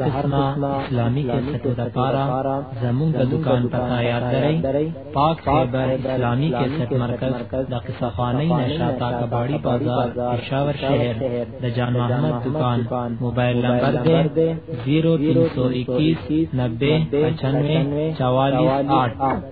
د هر قسم اسلامي کیسټو د پارا زموږ د دکان په تیار درې پاک خیبر اسلامي کیسټ مرکز د قصه خاني نشاتا کباړي بازار پېښور شهر د جان محمد دکان موبایل نمبر دی 0321 90 95 44 8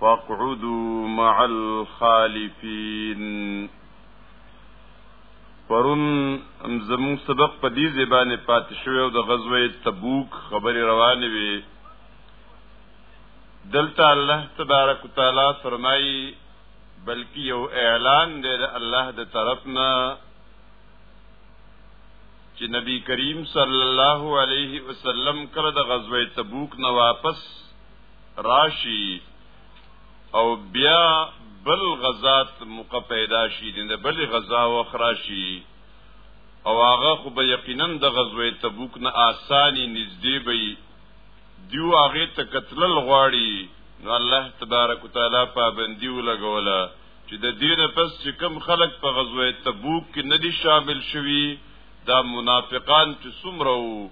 فاقعدوا مع الخالفين پرون زموږ سبق په دې زبانه پات شوی او د غزوه تبوک خبري روانه وي دلته الله تبارک وتعالى فرمایي بلکې یو اعلان دی د الله د طرفنا چې نبی کریم صلی الله علیه وسلم کله د غزوه تبوک نه واپس راشي او بیا بل غزات موقع پیدا شي د بل غزا وخت راشي او هغه خو به یقینا د غزوه تبوک نه آسانی نږدې وي دیو هغه ته قتل غواړي نو الله تبارک وتعالى پابندي ولګوله چې د دینه پس چې کم خلک په غزوه تبوک کې نه دي شامل شوي دا منافقان چې څومره وو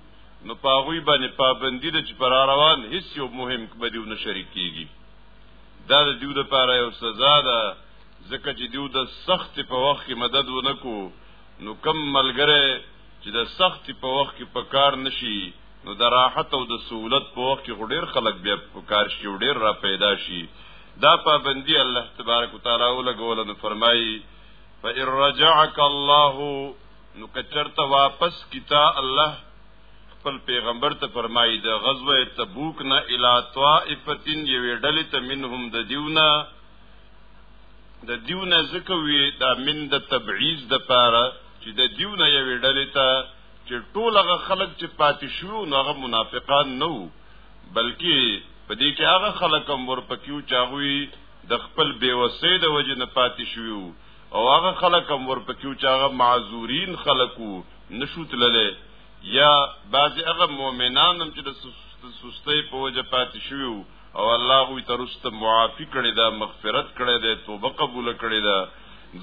نو پاغوی باندې پابندی ده چې پر روان هیڅ یو مهم کبدیو نه شریک کیږي دا د دیو د پاره یو سزا ده ځکه چې دیو د سخت په وخت کې مدد ونکو نو کم ملګری چې د سخت په وخت کې په کار نشي نو د راحت او د سہولت په وخت کې ډېر خلک بیا په کار شي او ډېر را پیدا شي دا پابندی الله تبارک وتعالى ولګول نو فرمایي فإن رجعك الله نو کچرته واپس کیتا الله خپل پیغمبر ته فرمایي د غزوه تبوک نه الی طائفتین یوې ډلې ته منهم د دیونه د دیونه زکه وی دا من د تبعیض د پاره چې د دیونه یوې ډلې ته چې ټول هغه خلک چې پاتې شو نو هغه منافقان نه وو بلکې په دې کې هغه خلک هم ورپکیو چاغوي د خپل بیوسۍ د وجې نه پاتې شو او هغه خلک هم ورپکې و چې هغه معذورین خلک وو نشو تللی یا بعضې هغه مؤمنان هم چې د سستۍ په وجه پاتې شوي وو او الله هغوی ته رسته معافي کړې ده مغفرت کړی دی توبه قبوله کړې ده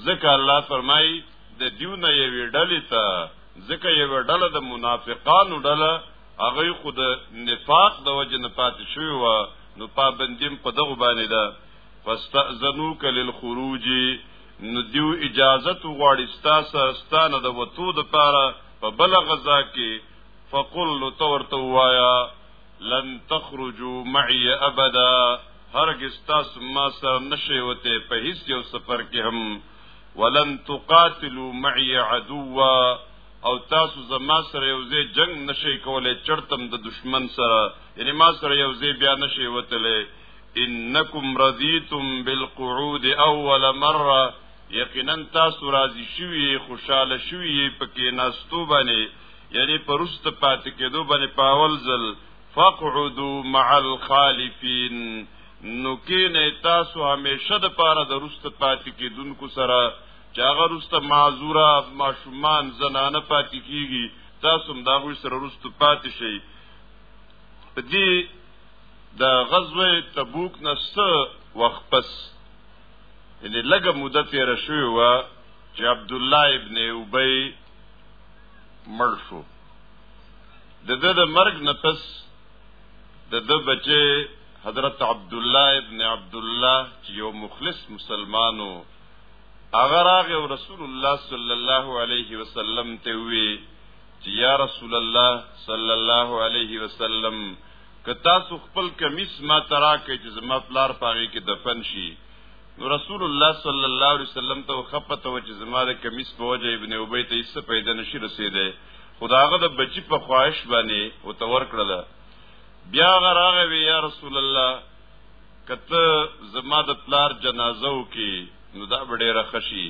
ځکه الله فرمایي د دیو نه یوې ډلې ته ځکه یوه ډله د منافقانو ډله هغوی خو د نفاق د وجې نه پاتې شوي وه نو پابندیم په دغو باندې ده فاستاذنوک للخروج ندیو اجازت غواړي ستاسو ستانه د وتو د پاره په بل غزا کې فقل نو تورته وایا لن تخرجوا معي ابدا هرګز تاسو ما سره نشي وته په هیڅ یو سفر کې هم ولن تقاتلوا معي عدوا او تاسو زما سره یو ځای جنگ نشي کولای چرتم د دشمن سره یعنی ما سره یو ځای بیا نشي وتلې انکم رضیتم بالقعود اول مره یقینا تاسو راضی شوی خوشاله شوی پکې ناستو باندې یعنی پرست پات کېدو باندې پاول ځل فقعدو مع الخالفین نو کینه تاسو همیشه د پاره د رست پات کېدونکو سره چاغه رست معذورا ماشومان زنانه پات کیږي تاسو هم دا غوي سره رست پات شي په دې د غزوه تبوک نسته وخت پس یعنی لګه مدته تیر شوی و چې عبد الله ابن ابي مړ شو د د د مرګ نه پس د د بچي حضرت عبد الله ابن عبد الله چې یو مخلص مسلمانو اگر هغه رسول الله صلی الله علیه وسلم ته وی چې یا رسول الله صلی الله علیه وسلم که تاسو خپل کمیس ما ترا کې چې زما پلار پاغي کې دفن شي نو رسول الله صلی الله علیه وسلم ته خپته و چې زما د کمیس په وجه ابن ابي ته هیڅ پیدا نشي رسیدې خداغه د بچی په خواهش باندې او تور کړل بیا غراغه وی یا رسول الله کته زما د پلار جنازه وکي نو دا ډېره خشي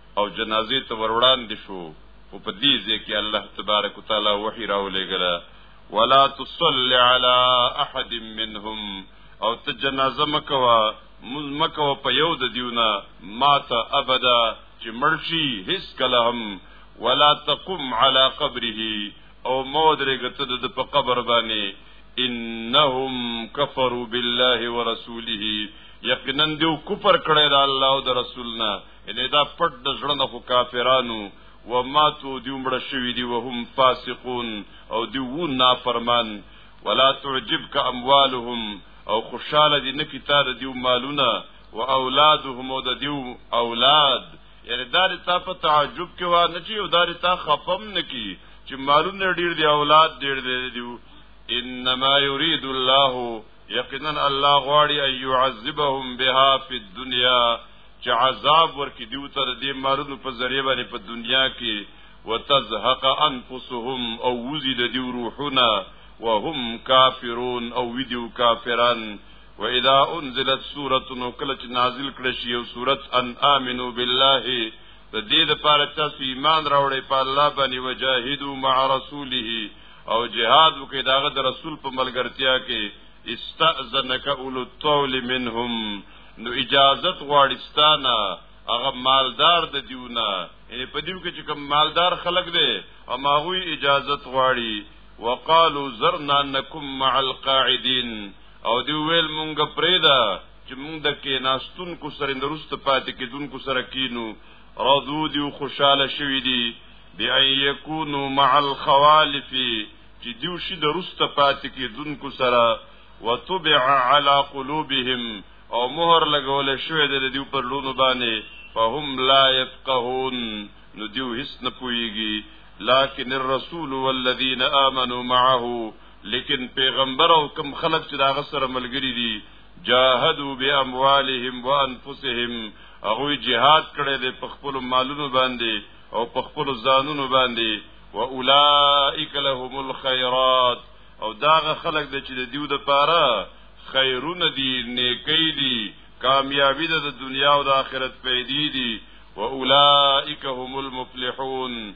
او جنازې ته وروړاندې شو او په دې ځای کې الله تبارک وتعالى وحي راولېږله ولا تصل على احد منهم او ته جنازه مکوا مز مکوا په یو د دیونه ماته ابدا چې مرشي هیڅ کله هم ولا تقم على قبره او مودرګ ته د په قبر باندې انهم كفروا بالله ورسوله یقینا دیو کفر کړی د الله او د رسولنا ان دا پټ د زړه نه خو کافرانو و ماتو دی مړ شوی دی وهم فاسقون او دی و نافرمان ولا تعجبك اموالهم او خوشاله دي نکی تا د دیو مالونه او اولادهم او د دیو اولاد یعنی دار تا په تعجب کې و نه چې او دار تا خپم نکی چې مالونه ډیر دی اولاد ډیر دی دیو انما يريد الله یقینا الله غواړي ان يعذبهم بها في الدنيا چې عذاب ورکړي دیو تر دې مارونو په ذریعہ باندې په دنیا کې وتزهق انفسهم او وزید دی روحنا وهم کافرون او ویدیو کافران و اذا انزلت سوره نو کله چې نازل کړي شی یو سوره ان امنو بالله د دې لپاره تاسو ایمان راوړی په الله باندې وجاهدوا مع رسوله او جهاد وکي داغه د رسول په ملګرتیا کې استاذنک اولو طول منهم نو اجازت غواړستانه هغه مالدار د دیونه یعنی په دیو کې چې کوم مالدار خلک دی او ماغوی اجازت غواړي وقالو زرنا نکم مع القاعدين او دی ویل مونږ پرېدا چې مونږ د کې ناستون کو سره اندرست پاتې کې دن کو سره کینو رضو دی خوشاله شوی دی بی ان یکونو مع الخوالف چې دیو شي د رسته پاتې کې دونکو سره وتبع على قلوبهم او مهر لګول شوی دی دیو پر لونو باندې فهم لا يفقهون نو دیو هیڅ نه پويږي لكن الرسول والذين آمنوا معه لیکن پیغمبر او کم خلق چې داغه سره ملګری دي جاهدوا باموالهم وانفسهم هغه جهاد کړي د خپل مالونو باندې او په خپل ځانونو باندې واولائک لهم الخيرات او داغه خلق د چې د دیو د پاره خیرونه دي نیکی دي کامیابی ده د دنیا او د آخرت پیدې دي واولائک هم المفلحون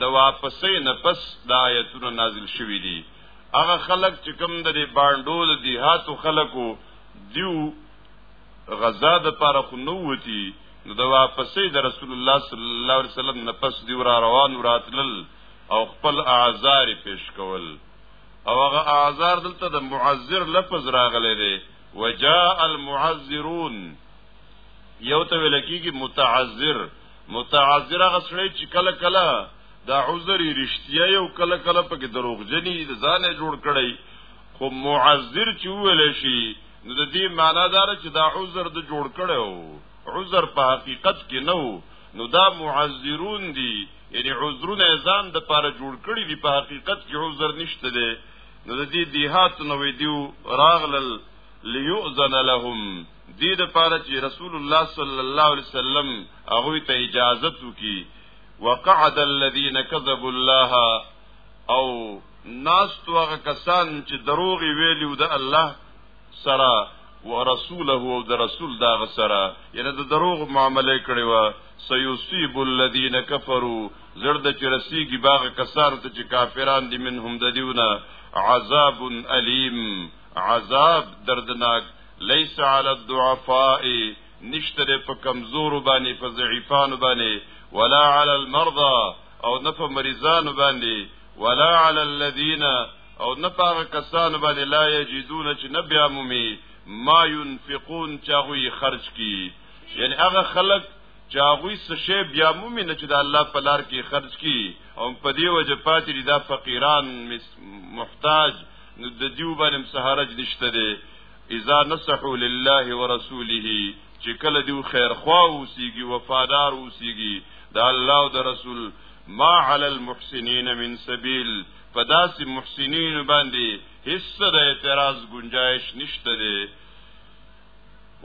د واپسې نه پس دا آیتونه نازل شوي دي هغه خلک چې کوم د باندو د دیهاتو خلکو دیو غزا د پاره خو نو وتی نو د واپسې د رسول الله صلی الله علیه وسلم نه پس دی را روان راتلل او خپل اعذار پیش کول او هغه اعذار دلته د معذر لفظ راغلی دی وجاء المعذرون یو ته ویل کیږي متعذر متعذر هغه سړی چې کله کله دا عذر رښتیا یو کله کله پکې دروغجنی ځان جوړ کړی خو معذر چې ویل شي نو د دې معنی دار چې دا عذر د جوړ کړو عذر په حقیقت کې نه وو نو دا معذرون دي یعنی عذرونه ځان د پاره جوړ کړی دي په حقیقت کې عذر نشته دی نو د دې دیهات نو ویډیو راغلل ليؤذن لهم دې د پاره چې رسول الله صلی الله علیه وسلم هغه ته اجازه وکي وقعد الذين كذبوا الله او ناس توغه کسان چې دروغ ویلیو د الله سره ورسوله او د رسول دا سره یعنی د دروغ معاملې کړي وا سيصيب الذين كفروا زرد چې رسیږي باغ کسان ته چې کافران دي منهم د دیونه عذاب الیم عذاب دردناک ليس على الضعفاء نشتره په کمزور باندې په ضعیفانو باندې ولا على المرضى او نه په مریضانو باندې ولا على الذين او نه په کسانو باندې لا یجدون چې نه بیا مومي ما ينفقون چاغوي خرج کی یعنی هغه خلک چاغوي سشه بیا مومي نه چې د الله په لار کې خرج کی او په دې وجه پاتې دي دا فقیران محتاج نو د دیو باندې سهارج نشته دی اذا نصحوا لله ورسوله چې کله دیو خیر خوا اوسیږي وفادار اوسیږي د الله او د رسول ما علی المحسنین من سبیل پداسې محسنین باندې هیڅ د اعتراض گنجائش نشته دی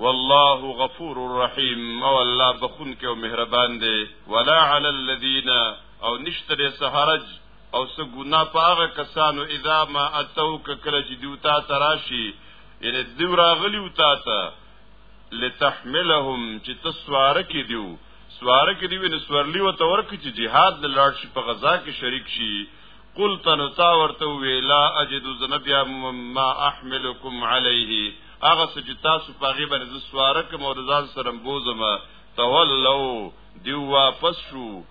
والله غفور رحیم او الله بخون کې او مهربان دی ولا علی الذین او نشتره سهرج او څه ګنا پاغه کسانو اذا ما اتو کله چې دیوتا تراشی یعنی دیو راغلی وتا ته لتحملهم چې تسوار کې دیو سوار کې دیو نو سورلی و تور کې چې jihad د لاړ شي په غزا کې شریک شي قل تنو تا ورته ویلا اجد زنبیا ما احملکم علیه هغه چې تاسو په غیب باندې سوار کې مورزان سره بوزم تولوا دیو واپس شو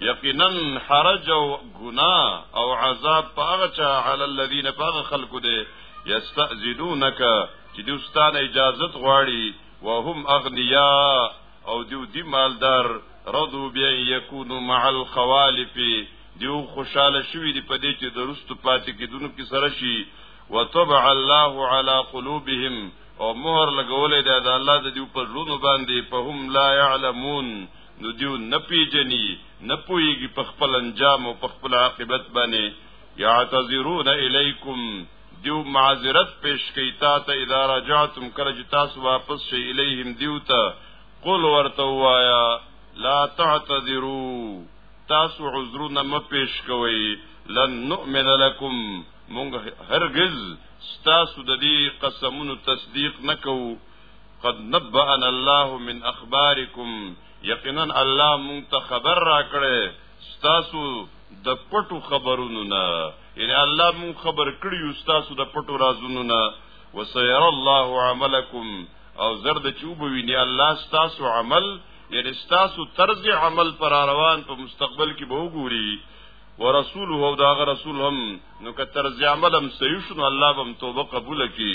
یقینا حرج او گنا او عذاب پاغه چا علی الذین پاغه خلق دے یستأذنونک چې دوستان اجازه غواړي وهم اغنیا او دیو دی مالدار رضو بیا یکونو مع الخوالف دیو خوشاله شوی دی په دې چې درست پاتې کیدونو کې سره شي وطبع الله على قلوبهم او مهر لګولې ده د الله د دیو په ژوند باندې په هم لا يعلمون نو دیو نه پیجنی نه پویږي په خپل انجام او په خپل عاقبت باندې یعتذرون الیکم دیو معذرت پیش کوي تا ته اذا رجعتم کله چې تاسو واپس شئ الیهم دیو ته قل ورته وایا لا تعتذروا تاسو عذرونه م پیش کوئ لن نؤمن لكم مونږ هرگز ستاسو د دې قسمونو تصدیق نکوو قد نبأنا الله من اخبارکم یقینا الله مونږ ته خبر را کړي تاسو د پټو خبرونو نه یعنی الله مونږ خبر کړی یو تاسو د پټو رازونو نه وسير الله عملکم او زرد چوبوي نه الله تاسو عمل یعنی تاسو طرز عمل پر روان په مستقبل کې به وګوري ورسوله او داغه رسول هم نو که طرز عمل هم صحیح شنو الله به توبه قبول کړي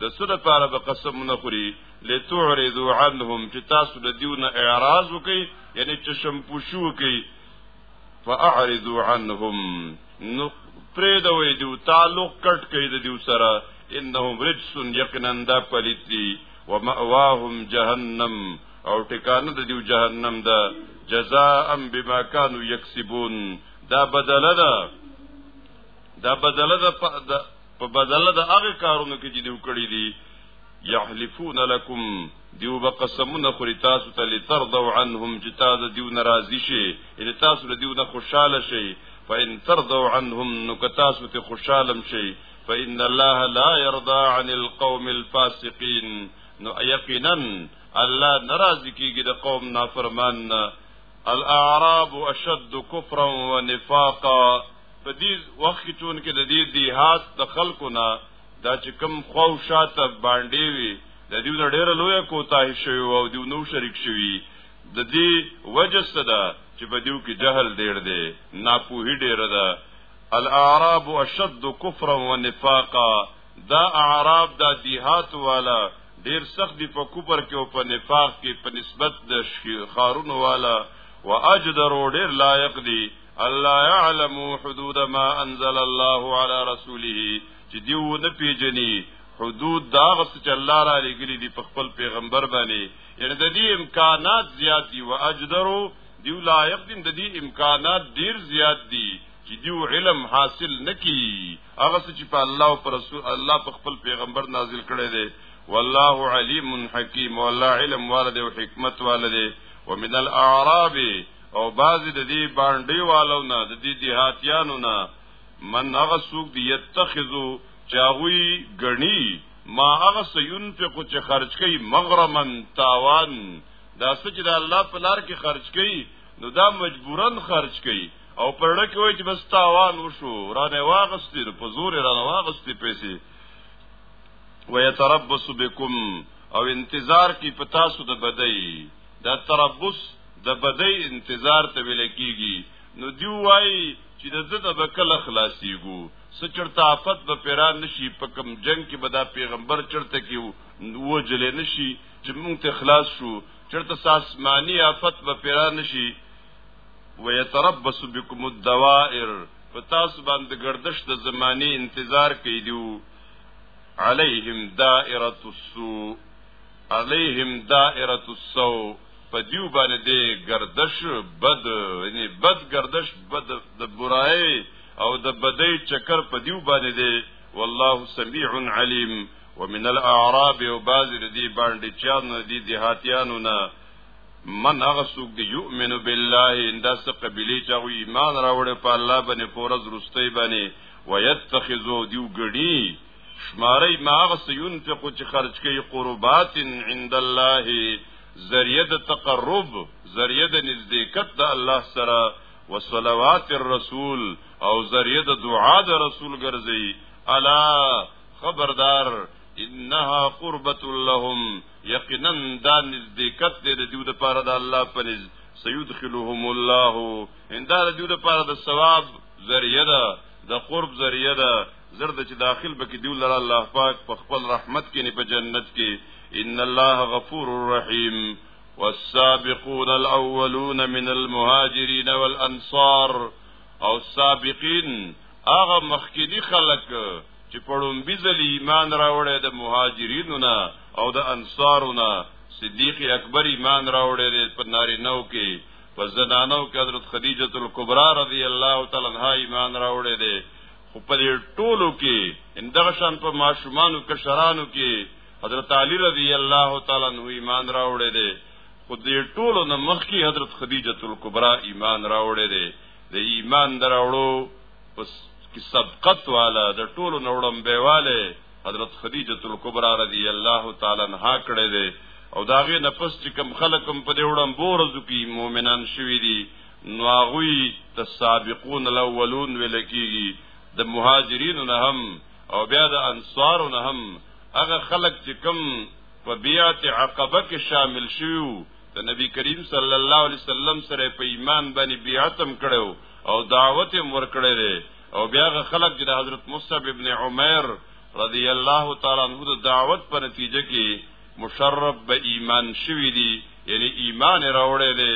د څه لپاره به قسم نه خوري لتعرضوا عنهم چې تاسو د دیونه اعراض وکي یعنی چې شم پوشو کوي فاعرضوا عنهم نو پرې د وې دیو تعلق کټ کوي د دیو سره انهم رجس یقینا دا پلیتی ومأواهم جهنم او ټکانه د دیو جهنم ده جزاء بما كانوا يكسبون دا بدله ده دا بدله ده په بدل د هغه کارونو کې چې دوی کړی دي یحلفون لکم دیو به قسمونه خوري تاسو ته لترضوا عنهم چې تاسو دیو ناراضي شي ان تاسو له دیو نه خوشاله شي فإن ترضوا عنهم نو که تاسو ته خوشاله شي فإن الله لا يرضى عن القوم الفاسقين نو یقینا الله ناراضي کیږي د قوم نافرمان الاعراب اشد كفرا ونفاقا په دې وخت کې چون کې د دې دیهات د خلکو نه دا چې کم خو شاته باندې وي د دې نه ډېر لوی کوتاه شوی او دیو نو شریک شوی د دې وجه څه ده چې په دیو کې جهل ډېر دی ناپوهي ډېر ده الاعراب اشد كفرا ونفاقا دا اعراب دا دیهات والا ډیر سخت دی په کوپر کې او په نفاق کې په نسبت د خارونو والا واجدر ډیر لایق دی الله يعلم حدود ما انزل الله على رسوله چې دیو نه پیجنی حدود دا غس چې الله را لګلی دی په خپل پیغمبر باندې یعنی د دې امکانات زیات دي واجدرو دیو لایق دي د دې امکانات ډیر زیات دي چې دیو علم حاصل نکي هغه چې په الله او پر رسول الله په خپل پیغمبر نازل کړي دي والله علیم حکیم والله علم والده او حکمت والده ومن الاعراب او بعضی د دې باندې والو نه د دې دیهاتیانو نه من هغه سوق دی یتخذو چاغوی غنی ما هغه سینفق چې خرج کوي مغرمن تاوان دا سچ د الله په لار کې خرج کوي نو دا مجبورن خرج کوي او پرړه کې وای چې بس تاوان وشو رانه واغستې په زور رانه واغستې پیسې ويتربص بكم او انتظار کی پتا سو د بدی دا تربص د بدی انتظار ته ویل کیږي نو دی وایي چې د زړه د بکل خلاصيګو سچرته آفت به پیران نشي په کم جنگ کې به دا پیغمبر چرته کې وو جلې نشي چې مونږ ته خلاص شو چرته ساسمانی آفت به پیران نشي ويتربص بكم الدوائر فتاس باندې گردش د زماني انتظار کوي دیو علیهم دائره السوء علیهم دائره السو په دیو باندې دی گردش بد یعنی بد گردش بد د برای او د بدی چکر په دیو باندې دی والله سميع عليم ومن الاعراب وباز دي باندې چان دي دهاتيانو نه من هغه څوک دی یؤمن بالله انده څه قبلی چې ایمان راوړې په الله باندې پورز رسته باندې ويتخذو دیو ګړي شماری ما غس ينفق چې خرج کوي قربات عند الله ذریعہ د تقرب ذریعہ د نزدېکت د الله سره وصلوات الرسول او ذریعہ د دعا د رسول ګرځي الا خبردار انها قربت لهم یقینا دا نزدېکت دې د دیو د پاره د الله په نز سيدخلهم الله ان دا د دیو د پاره د ثواب ذریعہ ده د قرب ذریعہ ده زرد چې داخل بکی دیو لرا الله پاک په خپل رحمت کې نه په جنت کې ان الله غفور رحیم والسابقون الاولون من المهاجرين والانصار او سابقین هغه مخکینی خلک چې پړوم بيزل ایمان راوړې د مهاجرینو نه او د انصارو نه صدیق اکبر ایمان راوړې په ناری نو کې په زنانو کې حضرت خدیجه الکبرى رضی الله تعالی عنها ایمان راوړې خو په دې ټولو کې اندغه شان په ماشومانو کشرانو کې حضرت علی رضی الله تعالی عنہ ایمان راوړی دی خو دې ټولو نه مخکې حضرت خدیجه الکبرى ایمان راوړی دی د ایمان دراوړو پس کی سبقت والا د ټولو نوړم بیواله حضرت خدیجه الکبرى رضی الله تعالی عنها کړی دی او داغه نفس چې کم خلکم په دې وړم بورزو کې مؤمنان شوی دي نو هغوی ته سابقون الاولون ویل کیږي د مهاجرینو نه هم او بیا د انصارو نه هم هغه خلک چې کم په بیعت عقبه کې شامل شیو د نبی کریم صلی الله علیه وسلم سره په ایمان باندې بیعتم کړو او دعوت یې ورکړې ده او بیا هغه خلک چې د حضرت مصعب ابن عمر رضی الله تعالی عنہ د دعوت په نتیجه کې مشرب به ایمان شوی دی یعنی ایمان راوړی دی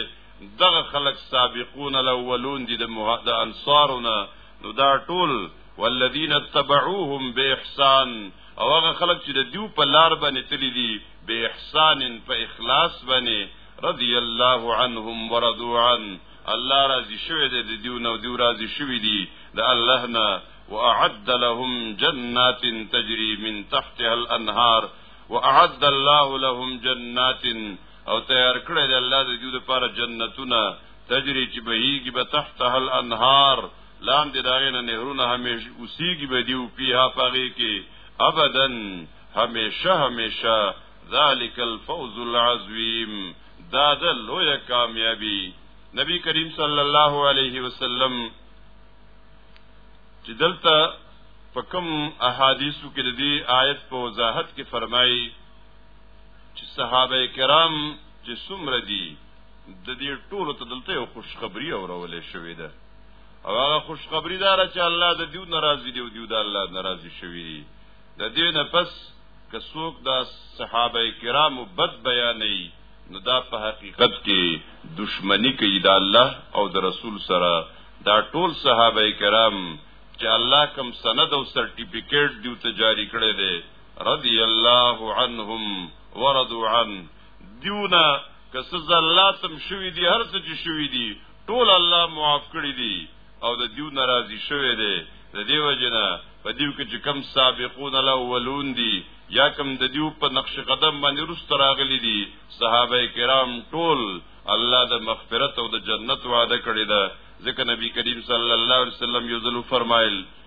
دغه خلق سابقون الاولون دي د انصارنا نو دا ټول والذین اتبعوهم باحسان او هغه خلق چې د دیو په لار باندې تللی دي به احسان په اخلاص باندې رضی الله عنهم ورضوا عن الله راضي شوی دی د دیو نو دیو راضي شوی دی د الله نه واعد لهم جنات تجري من تحتها الانهار واعد الله لهم جنات او تیار کړی دی الله د دوی لپاره جنتونه تجری چې بهیږي به تحتها الانهار لاندې داغې نه نهرونه همیش اوسیږي به دیو پیها پاغې کې ابدا همیشه همیشه ذالک الفوز العظیم دا د لوی کامیابی نبی کریم صلی الله علیه وسلم چې دلته په کوم احادیثو کې د دې آیت په وضاحت کې فرمایي چې صحابه کرام چې څومره دي د دې ټولو ته دلته یو خوشخبری اورولې شوې ده او هغه خوشخبری دار چې الله د دیو ناراضي دی او دیو د الله ناراضي شوی دی د دې نه پس که څوک د صحابه کرامو بد بیانې نو دا په حقیقت کې دشمنی کوي د الله او د رسول سره دا ټول صحابه کرام چې الله کوم سند او سرټیفیکیټ دیو ته جاری کړی دی رضی الله عنهم ورضوا عنه دیونه که څه زلاتم شوی دی هر څه چې شوی دی ټول الله معاف کړی دی او د دیو ناراضي شوی دی د دیو جنا په دیو کې چې کم سابقون الاولون دي یا کم د دیو په نقش قدم باندې رست راغلي دي صحابه کرام ټول الله د مغفرت او د جنت وعده کړی ده ځکه نبی کریم صلی الله علیه وسلم یو ځل فرمایل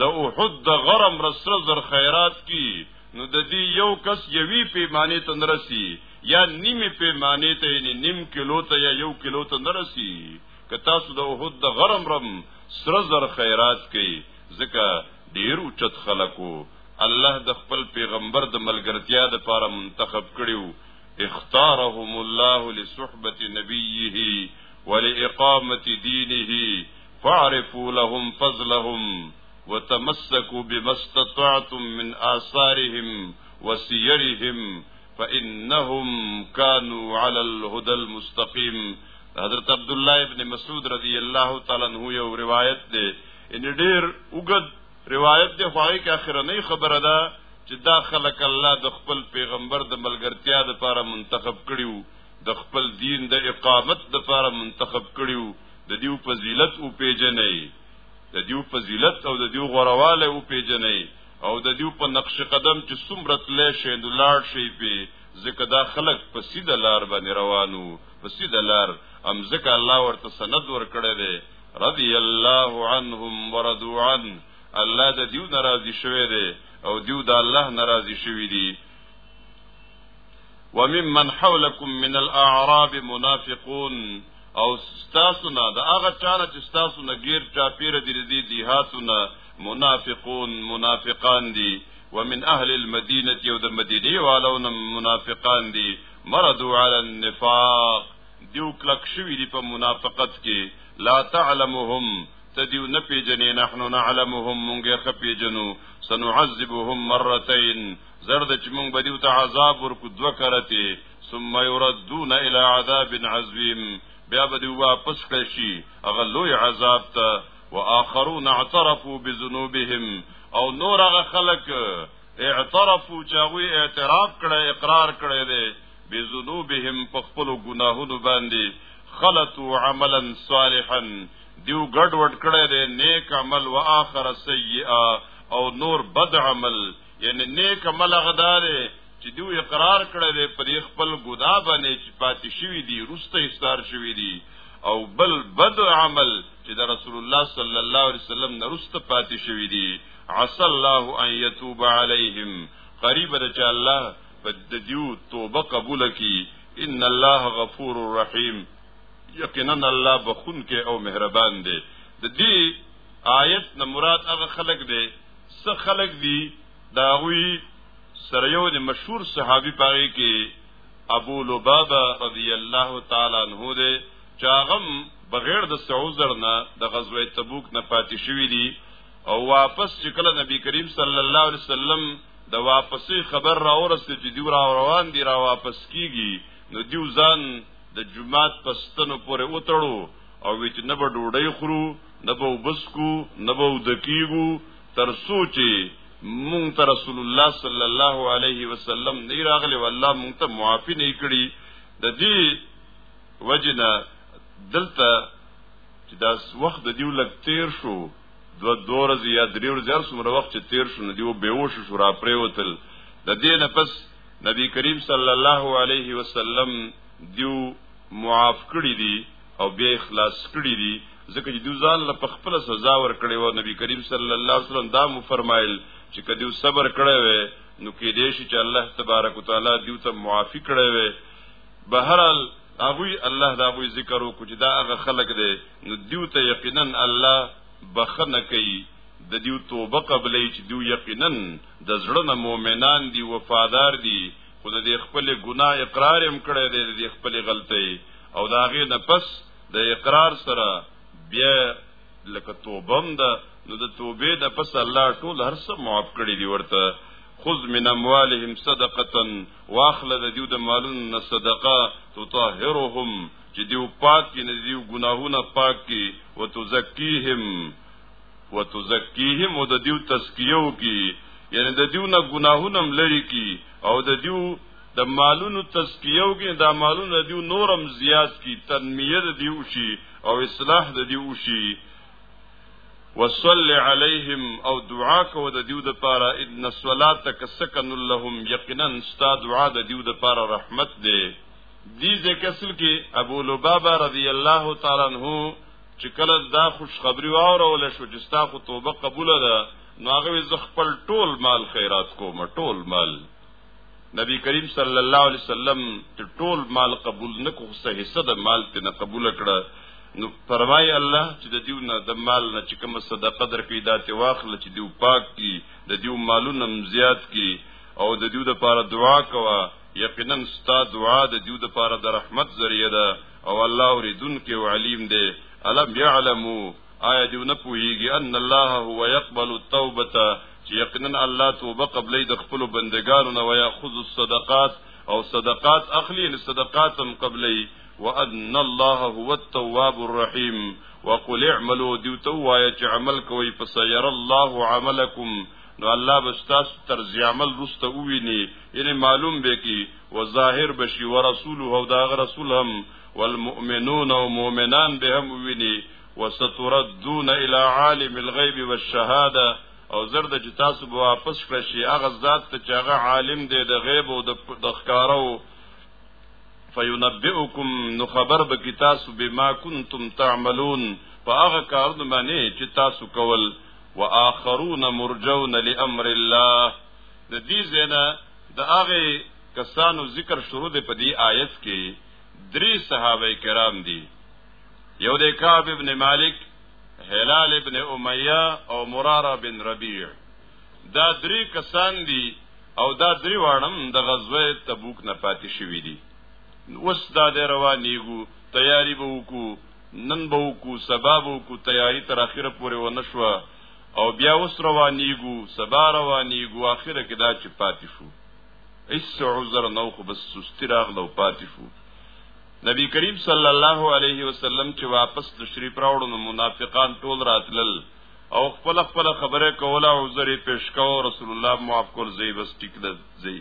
د احد د غرم رسره زر خیرات کی نو د دې یو کس یوی پیمانه ته نرسی یا نیمه پیمانه ته یعنی نیم کیلو ته یا یو کیلو ته نرسی که تاسو د احد د غرم رم سره زر خیرات کی ځکه ډیر اوچت خلکو الله د خپل پیغمبر د ملګرتیا د پاره منتخب کړیو اختارهم الله لصحبت نبیه ولاقامت دینه فاعرفوا لهم فضلهم وتمسكوا بما استطعتم من آثارهم وسيرهم فإنهم كانوا على الهدى المستقيم حضرت عبد الله ابن مسعود رضی الله تعالی عنہ یو روایت دی ان ډیر وګد روایت دی خو هیڅ اخر نه خبره ده چې دا خلق الله د خپل پیغمبر د ملګرتیا لپاره منتخب کړیو د خپل دین د اقامت لپاره منتخب کړیو د دیو فضیلت او پیجنې د دیو فضیلت او د دیو غورواله او پیجنې او د دیو په نقش قدم چې څومره تلې شي د لاړ شي په ځکه دا خلق په سیده لار باندې روانو په سیده لار ام ځکه الله ورته سند ورکړی دی رضی الله عنهم ورضوا عن الله د دیو ناراضي شوی دی او دیو د الله ناراضي شوی دی وممن حولكم من الاعراب منافقون او ستاسو نه د هغه چانه چې ستاسو نه غیر چاپیر دي دي دیهاتونه منافقون منافقان دي ومن اهل المدینه یو د مدینه والو نه منافقان دي مردو علی النفاق دیو کلک شوی دی په منافقت کې لا تعلمهم تدیو نه پیجنې نحنو نعلمهم مونږه خپیجنو سنعذبهم مرتين زرد چې مونږ بدیو ته عذاب ورکو دوه کرته ثم يردون الى عذاب عظيم بیا به دی واپس کړی شي هغه لوی عذاب ته واخرون اعترفوا بذنوبهم او نور هغه خلق اعترفوا چاوي اعتراف کړي اقرار کړي دي بذنوبهم په خپل ګناهونو باندې خلطوا عملا صالحا دیو ګډ وډ کړي دي نیک عمل واخر سیئه او نور بد عمل یعنی نیک عمل غدار چې دوی اقرار کړل پر خپل ګدا باندې چې پاتې شوی دی روسته استار شوی دی او بل بد عمل چې د رسول الله صلی الله علیه وسلم نه روسته پاتې شوی دی عسى الله ان يتوب عليهم قریب د چې الله په دیو توبه قبول کړي ان الله غفور رحیم یقینا الله بخون کې او مهربان دی د دې آیت نه مراد هغه خلق دی څه خلق دی دا غوی سره یو د مشهور صحابي پاره کې ابو لبابه رضی الله تعالی عنہ دی چاغم بغیر د سعوذر نه د غزوه تبوک نه پاتې شوی دی او واپس چې کله نبی کریم صلی الله علیه وسلم د واپسې خبر را ورسې چې دی را روان دی را واپس کیږي نو دیو ځان د جمعات پستنو پورې وتړو او وچ نه به ډوډۍ خورو نه به وبسکو نه به ودکیږو تر څو چې مونږ ته رسول الله صلی الله علیه وسلم نه راغلی او الله مونږ ته معافي نه کړی د دې وجنه دلته چې دا وخت د دیو لګ تیر شو دو دورز یا درې ورځې هر څومره وخت چې تیر شو نو دیو بیوش شو را پریوتل د دې نه پس نبی کریم صلی الله علیه وسلم دیو معاف کړی دی او بیا اخلاص کړی دي ځکه چې دوی ځان له خپل سزا ور کړی و نبی کریم صلی الله علیه وسلم دا مو فرمایل چې کدی صبر کړی وي نو کې دې شي چې الله تبارک وتعالي دوی ته معافي کړی وي بهرال هغه الله دا غوي ذکر وکړي چې دا هغه خلق دی نو دیو ته یقینا الله بخنه کوي د دیو توبه قبلې چې دیو یقینا د زړه نه مؤمنان دي وفادار دي خو د خپل ګناه اقرار هم کړی دی د خپل غلطۍ او دا غي نه پس د اقرار سره بیا لکه توبم ده نو د توبې د پس الله ټول هر څه معاف کړی دی ورته خذ من اموالهم صدقه واخل د دیو د مالونو صدقه تطهرهم چې دیو پاک کی نه دیو ګناهونه پاک کی وتزکیهم وتزکیهم او د دیو تزکیو کی یعنی د دیو نه ګناهونه لری کی او د دیو د مالونو تزکیو کې دا مالونه دیو نورم زیات کی تنمیه د دیو شي او اصلاح د دیو شي وصلی علیهم او دعا کو د دیو د پاره ان الصلات کسکن لهم یقینا ستا دعا د دیو د پاره رحمت دی دی ځکه اصل کې ابو لبابه رضی الله تعالی عنہ چې کله دا خوش خبری واورول شو چې ستا خو توبه قبول ده نو هغه ز خپل ټول مال خیرات کوم ټول مال نبی کریم صلی الله علیه وسلم چې ټول مال قبول نکو خو حصہ د مال ته نه قبول کړه نو فرمای الله چې د دیو نه د مال نه چې کوم صدقه درکې دا ته واخل چې دیو پاک کی د دیو مالونه زیات کی او د دیو د پاره دعا کوا یقینا ستا دعا د دیو د پاره د رحمت ذریعہ ده او الله اوریدون کې علیم ده الم یعلمو آیا دیو نه پوهیږي ان الله هو يقبل التوبه چې یقینا الله توبه قبلې د خپل بندگانو نه ویا خذ الصدقات او صدقات اخلي ان صدقات هم قبلې وان الله هو التواب الرحیم وقل اعملوا دیو تو وای چې عمل کوي پس ير الله عملکم نو الله بستاس طرز عمل رسته وویني یعنی معلوم به کی و ظاهر بشي ورسول او دا رسول هم والمؤمنون او مؤمنان به هم وویني وستردون الى عالم الغیب والشهاده او زرد چې تاسو به واپس کړئ شي هغه ذات ته چې هغه عالم دی د غیب او د ښکارو فینبئکم نو خبر به کی تاسو بما کنتم تعملون په هغه کار باندې چې تاسو کول واخرون مرجون لامر الله د دې زنه د هغه کسانو ذکر شروع دی په دې آیت کې درې صحابه کرام دي یو د کعب ابن مالک هلال ابن امیه او مراره بن ربیع دا درې کسان دي او دا درې واړم د غزوه تبوک نه پاتې شوی دي اوس دا د روانېګو تیاری به وکړو نن به وکړو سبا به وکړو تیاری تر اخره پورې ونه شوه او بیا اوس روانېګو سبا روانېګو اخره کې دا چې پاتې شو هیڅ عذر نه خو بس سستی راغله او پاتې شو نبی کریم صلی الله علیه وسلم چې واپس تشریف راوړو نو منافقان ټول راتلل او خپل خپل خبره کوله او زری پیش کو رسول الله معاف کول زی بس ټیک د زی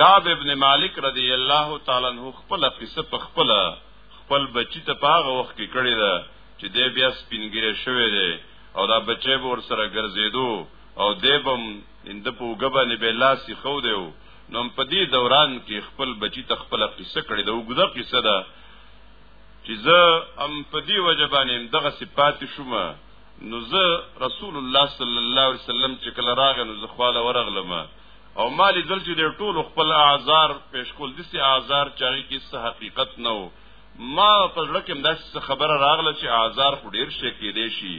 کعب ابن مالک رضی الله تعالی عنہ خپل قصه په خپل خپل بچی ته پاغه وخت کې کړی دا چې دی بیا سپینګری شوی دی او دا بچی به ور سره ګرځېدو او دی بم د په وګه باندې به لاس یې خو دی نو په دې دوران کې خپل بچی ته خپل قصه کړې دا وګړه قصه ده چې زه ام په دې وجبانې دغه صفات شوم نو زه رسول الله صلی الله علیه وسلم چې کله راغ نو زه خواله ورغلم او مالی دل چې د ټولو خپل اعذار پیش کول د سي اعذار چاري کې څه حقیقت نه ما په لکه داسې خبره راغله چې اعذار خو ډیر شي کې دی شي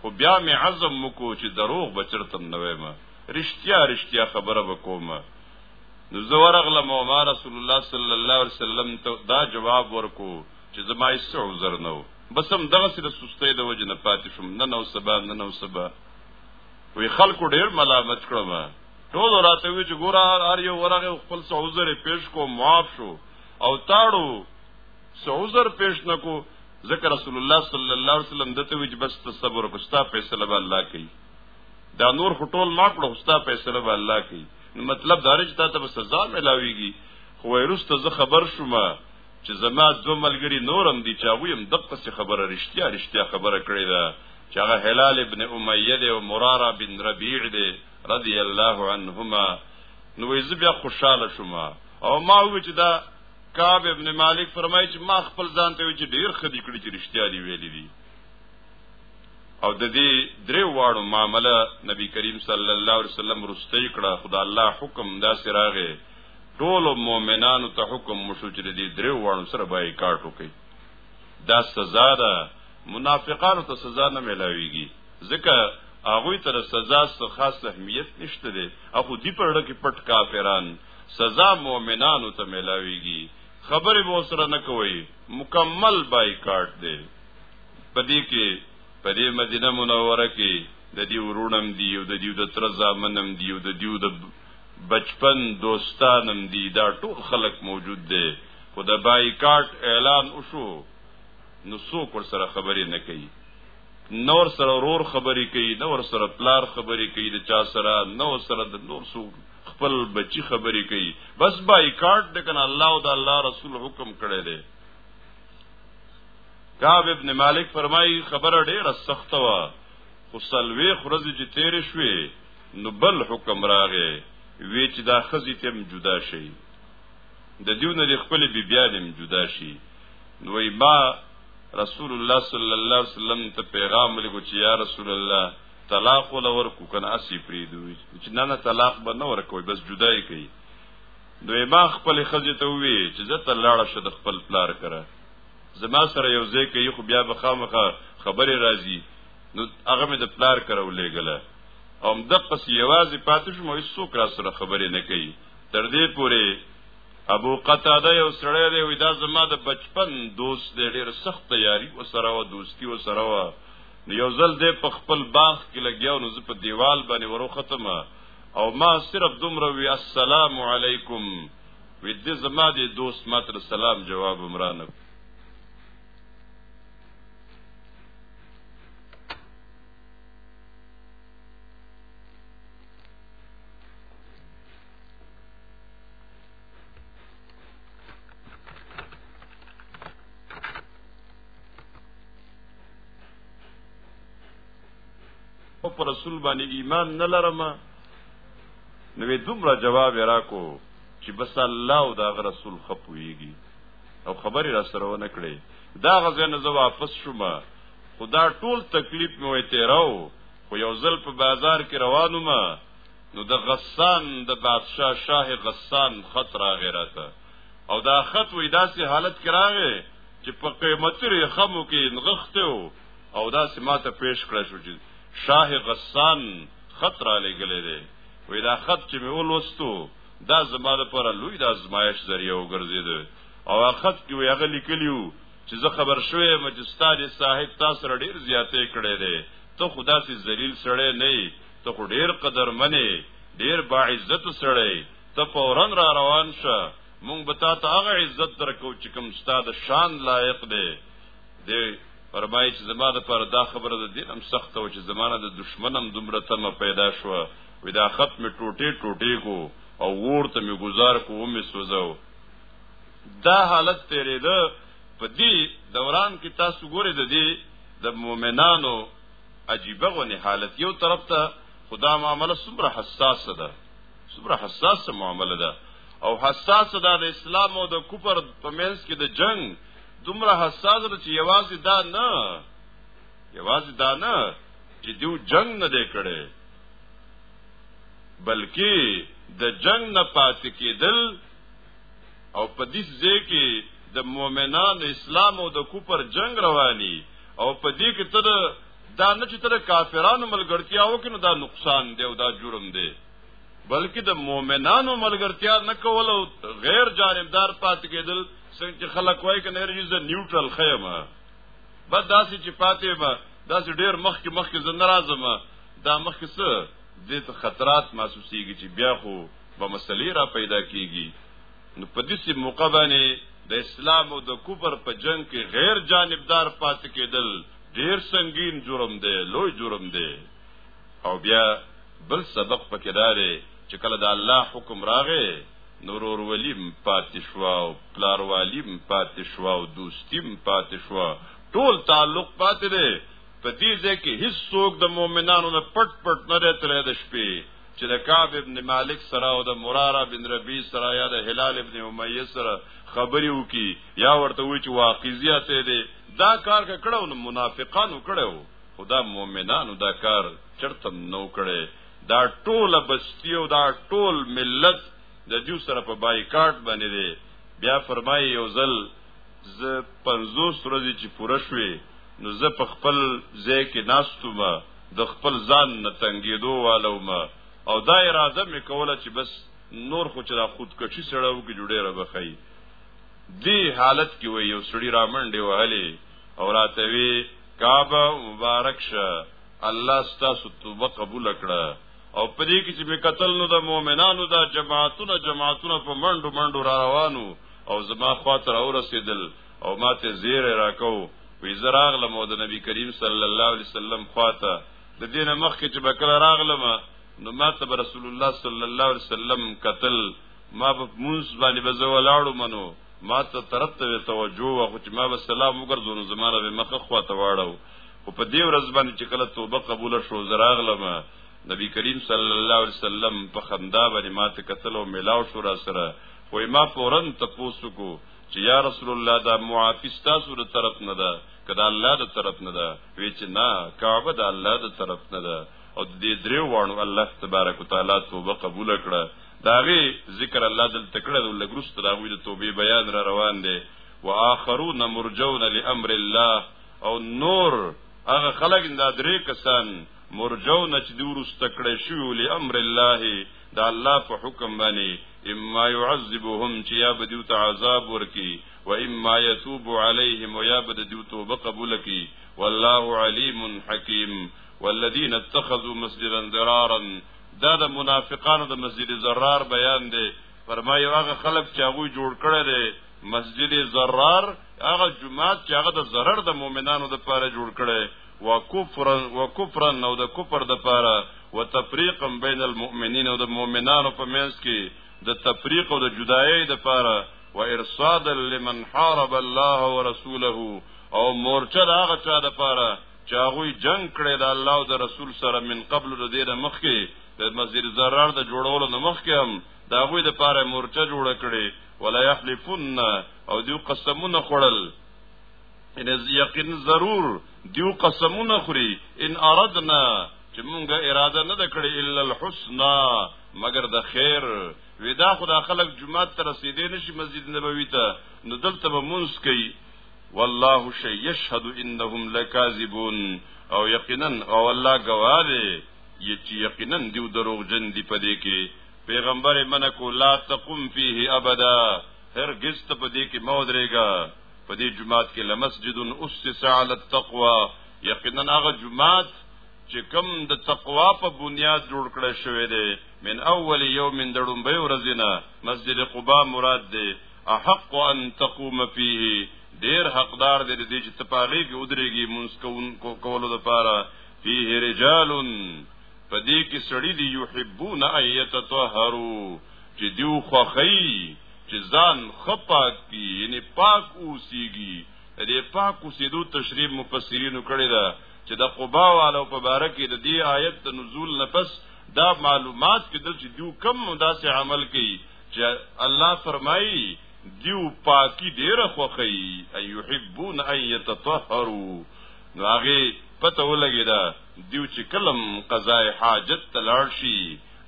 خو بیا مې عزم وکړو چې دروغ به چرتم نه وایم رښتیا رښتیا خبره به کوم نو زه ورغلم او ما رسول الله صلی الله علیه وسلم ته دا جواب ورکو چې زما هیڅ عذر نه و بس هم دغه سره سستۍ د وجه نه پاتې شوم نه نو سبا نه نو سبا وی خلکو ډیر ملامت کړم ټول راته وی چې ګوره هر یو ورغه خپل څه عذر پیش کو معاف شو او تاړو څه عذر پیش نکو ذکر رسول الله صلی الله علیه وسلم دته وی چې بس صبر وکړه ستا فیصله به الله کوي دا نور خټول ما کړو ستا فیصله به الله کوي مطلب دا رچ ته به سزا ملاويږي خو ورسته زه خبر شوم چې زما دو ملګری نورم دي چې هغه هم دقه څه خبره رښتیا رښتیا خبره کړې ده چې هغه هلال ابن امیه دی او مراره بن ربیع دی رضی الله عنهما نو زه بیا خوشاله شوم او ما وی چې دا کعب ابن مالک فرمایي چې ما خپل ځان ته چې ډیر خدي کړی چې رښتیا دی ویلي دي او د دې درې واړو معاملې نبی کریم صلی الله علیه وسلم رسته کړه خدا الله حکم دا سراغه ټول مؤمنانو ته حکم مشو چې دې درې واړو سره بای کاټ وکي دا سزا ده منافقانو ته سزا نه ملاويږي ځکه هغه تر سزا څخه خاص اهمیت نشته ده اخو دی پرړه کې پټ کافران سزا مؤمنانو ته ملاويږي خبرې به سره نه کوي مکمل بایکاټ دی پدې کې پدې مدینه منوره کې د دې ورونم دی او د دې د تر زامنم دی او د دې د بچپن دوستانم دی دا ټول خلک موجود دی خو د بایکاټ اعلان وشو نو څوک ور سره خبرې نه کوي نور سره رور خبرې کوي نور سره پلار خبرې کوي د چا سره نور سره د نور څوک خپل بچی خبرې کوي بس بایکاټ د کنه الله او د الله رسول حکم کړی دی کعب ابن مالک فرمایي خبره ډیره سخته وا خو سلوي خرزي چې تیر شوي نو بل حکم راغی وی چې دا خزي تم جدا شي د دیونه د خپل بی بیا دم جدا شي نو ما رسول الله صلی الله علیه وسلم ته پیغام لګو چې یا رسول الله طلاق ولا ورکو کنه اسی پری دوی چې نه نه طلاق به نه ورکوي بس جدای کوي دوی ما خپل خزه ته وی چې زه ته لاړه شه د خپل پلار کړه زما سره یو ځای کې خو بیا به خامخه خبره راځي نو هغه مې د پلار کرو لګله او د قص یوازې پاتې شو مې څوک را سره خبرې نه کوي تر دې پورې ابو قتاده یو سړی دی وې دا زما د بچپن دوست دی ډېر سخت یاري وسره و دوستي وسره و نو یو ځل دی په خپل باغ کې لګیاو نو زه په دیوال باندې ورو ختمه او ما صرف دومره وی السلام علیکم وی دې زما دې دوست ماتر سلام جواب عمران او پر رسول باندې ایمان نه لرم نو دومره جواب راکو چې بس الله او دا رسول خپويږي او خبرې را سره ونه کړې دا غزه نه زه واپس شوم خدا ټول تکلیف مې وې تیراو خو یو ځل په بازار کې روانو ما نو د غسان د بادشاه شاه غسان خط راغی راته او دا خط وې داسې حالت کې راغی چې په قیمتي رخمو کې نغښته او او دا سماته پیش کړ شو چې شاه غسان خط را لګلې دی وې دا خط چې مې ولوستو دا زما لپاره لوی د ازمایش ذریعہ وګرځید او خط کې وی هغه لیکلیو چې زه خبر شوې مې چې ستاره صاحب تاسو ډیر زیاتې کړې دي ته خدا سي ذلیل سړی نه ته خو ډیر قدر منې ډیر باعزت سړی ته فورن را روان شه مونږ به تا ته هغه عزت درکو چې کوم ستاد شان لایق دی دی فرمایي چې زما د پر دا خبره د دې هم سخت او چې زمانه د دشمنم دومره تمه پیدا شو وې دا خط می ټوټه ټوټه کو او ورته می گزار کو او می سوزاو دا حالت تیرې ده په دې دوران کې تاسو ګورئ د دې د مؤمنانو عجیبه غونې حالت یو طرف ته خدا معامله څومره حساس ده څومره حساس معامله ده او حساس ده د اسلام او د کوپر په منځ کې د جنگ دومره حساس ده چې یوازې دا نه یوازې دا نه چې دیو جنگ نه دی کړي بلکې د جنگ نه پاتې کېدل او په دې ځای کې د مؤمنانو اسلام او د کوپر جنگ رواني او په دې کې تر دا نه چې تر کافرانو ملګرتیا وکړي نو دا نقصان دی او دا جرم دی بلکې د مؤمنانو ملګرتیا نه کول او غیر جانبدار پاتې کېدل څنګه چې خلک وایي کنه هر یز نیوټرل خیمه بس داسې چې پاتې به داسې ډیر مخکې مخکې زه نه راځم دا مخکې څه دې ته خطرات محسوسېږي چې بیا خو به مسلې را پیدا کیږي نو په دې سي موقع باندې د اسلام او د کفر په جنگ کې غیر جانبدار پات کېدل ډیر سنگین جرم دی لوی جرم دی او بیا بل سبق پکې داري چې کله د الله حکم راغی نورور ولیم پاتې شو او پلار والیم پاتې شو او دوستیم پاتې شو ټول تعلق پاتې دی په دې ځای کې هیڅ څوک د مؤمنانو نه پټ پټ نه راتره د شپې چې د کعب ابن مالک سره او د مراره بن ربی سره یا د هلال ابن امیه سره خبرې وکي یا ورته وی چې واقعیا ته دی دا کار کړو نو منافقانو کړو خدا مؤمنانو دا کار چرته نو کړي دا ټول بستیو دا ټول ملت د دیو سره په بایکاټ باندې دی بیا فرمایي یو ځل ز 50 ورځې چې پوره شوې نو زه په خپل ځای کې ناستم د خپل ځان نه تنګېدو والو ما او دا اراده مې کوله چې بس نور خو چې دا خودکشي سړی وکړي جوړ ډېره به ښه وي دې حالت کې وه یو سړي رامنډې وهلې او راته وې کعبه مبارک شه الله ستاسو توبه قبول کړه او په دې کې چې مې قتل نو د مؤمنانو دا جماعتونه جماعتونه په منډو منډو را روانو او زما خواته راورسېدل او ماته زیر راکو وی زراغلم او د نبی کریم صلی الله علیه وسلم خواته د دینه مخ کې چې بکره راغلم نو ماته رسول الله صلی الله علیه وسلم قتل ما په مونږ باندې بزو ولاړو منو ما ته طرف ته توجه وا خو چې ما به سلام وګرځو نو زماره به مخه خوا ته واړو او په دې ورځ باندې چې کله توبه قبول شو زراغلم نبی کریم صلی الله علیه وسلم په خندا باندې ما ته قتل او ملاو شو را سره خو ما فورن تپوسو کو چې یا رسول الله دا معافی ستاسو له طرف نه ده که دا الله د طرف نه ده وی چې نه کعبه د الله د طرف نه ده او د دې درې وانو الله تبارک وتعالى توبه قبول کړه داغه ذکر الله دل تکړه د لګرست داوی د توبې بیان را روان دي واخرون مرجون لامر الله او نور هغه خلک دا درې کسان مرجون چې دورست کړه شو لامر الله دا الله په حکم باندې اما يعذبهم چې یا به دیو ته عذاب ورکي و اما يتوب عليهم یا به دیو توبه قبول کړي والله عليم حكيم والذين اتخذوا مسجدا ضرارا دا د منافقانو د مسجد ضرار بیان دی فرمایي هغه خلک چې هغه جوړ کړي دي مسجد ضرار هغه جمعات چې هغه د ضرر د مؤمنانو د پاره جوړ کړي وکفرا وکفرا نو د کفر د پاره وتفریقا بین المؤمنین او د مؤمنانو په منځ کې د تفریق او د جدایۍ د پاره و ارصاد لمن حارب الله ورسوله او مورچه د هغه چا د پاره چې هغه جنگ کړي د الله او د رسول سره من قبل د دې د مخکې د مسجد زرار د جوړولو د مخکې هم د هغه د پاره مورچه جوړ کړي ولا يحلفن او دیو قسمونه خړل ان یقین ضرور دیو قسمونه خوري ان اردنا چې مونږه اراده نه کړې الا الحسنا مگر د خیر ودا خدا خلق جمعه تر رسیدې نشي مسجد نبوي ته نو دلته به مونږ کوي والله شي يشهد انهم لكاذبون او یقینا او الله گواه دی چې یقینا دیو دروغ جن دی پدې کې پیغمبر منکو لا تقم فيه ابدا هرگز ته پدې کې مودريګا په دې جماعت کې لمسجد اسس علی التقوا یقینا هغه جماعت چې کوم د تقوا په بنیاد جوړ کړی شوی دی من اول یوم د ډومبۍ ورځې نه مسجد قباء مراد دی احق ان تقوم فيه ډیر حقدار دی د چې تپاغي کې ودرېږي مونږ کوون کولو لپاره فيه رجال پدې کې سړی دی يحبون ايت طهرو چې دیو خوخی چې ځان خپاک کی یعنی پاک اوسیږي دې پاک اوسېدو تشریح مفسرینو کړی دا چې د قبا والو په باره کې د دې آیت د نزول نفس دا معلومات کې د چې دیو کم داسې عمل کوي چې الله فرمایي دیو پاکی ډیره خوخی ایحبون ان یتطهروا نو هغه پته ولګی دا دیو چې کلم قضای حاجت تلاړ شي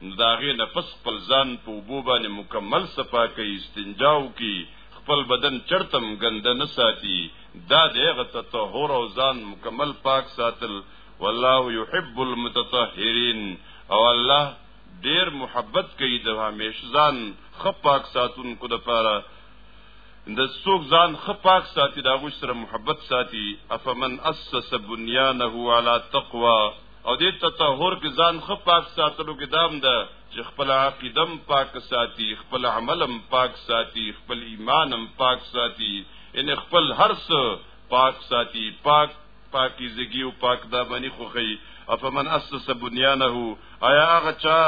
نو دا غي نه پس خپل ځان په وبو باندې مکمل صفا کوي استنجا کوي خپل بدن چرتم ګنده نه ساتي دا دغه تطهر او ځان مکمل پاک ساتل والله يحب المتطهرين او الله ډیر محبت کوي د همیش ځان خپاک ساتونکو د پاره د څوک ځان خپاک ساتي دا غوښ سره محبت ساتي افمن اسس بنيانه على تقوا او دې تطهر کې ځان خپ پاک ساتلو کې دام ده چې خپل عقیدم پاک ساتي خپل عملم پاک ساتي خپل ایمانم پاک ساتي ان خپل هر څه پاک ساتي پاک پاکي زګي او پاک دا باندې خوخي افمن اسس بنيانه آیا هغه چا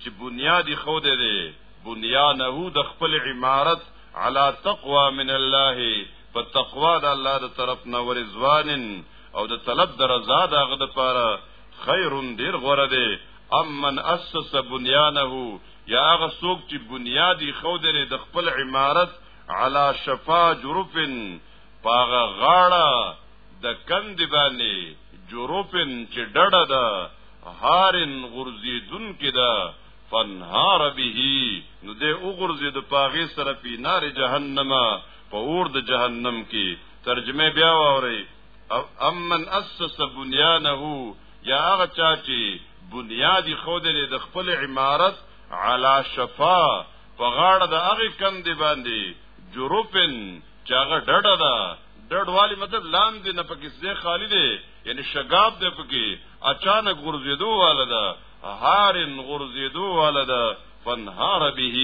چې بنیاد خو دې دې بنيانه د خپل عمارت على تقوا من الله فتقوا د الله د طرف نه ورزوانن او د طلب د رضا د هغه د پاره خیر ډیر غوره دی امن اسس بنیانه یا هغه څوک چې بنیادی خو درې د خپل عمارت علا شفا جروفن پاغه غاړه د کند باندې جروفن چې ډډه ده هارن غرزی دن کې ده فنهار به نو دې وګرځي د پاغه سره په نار جهنم په اور د جهنم کې ترجمه بیا واوري او امن اسس بنيانه یا هغه چا چې بنیاد خودلې د خپل عمارت علا شفا په غاړه د هغه کند باندې جروپن چې هغه ډډه ده ډډوالي مطلب لاندې نه پکې ځای خالی دی یعنی شګاب دی پکې اچانک غرزیدو والا ده هارن غرزیدو والا ده فنهار به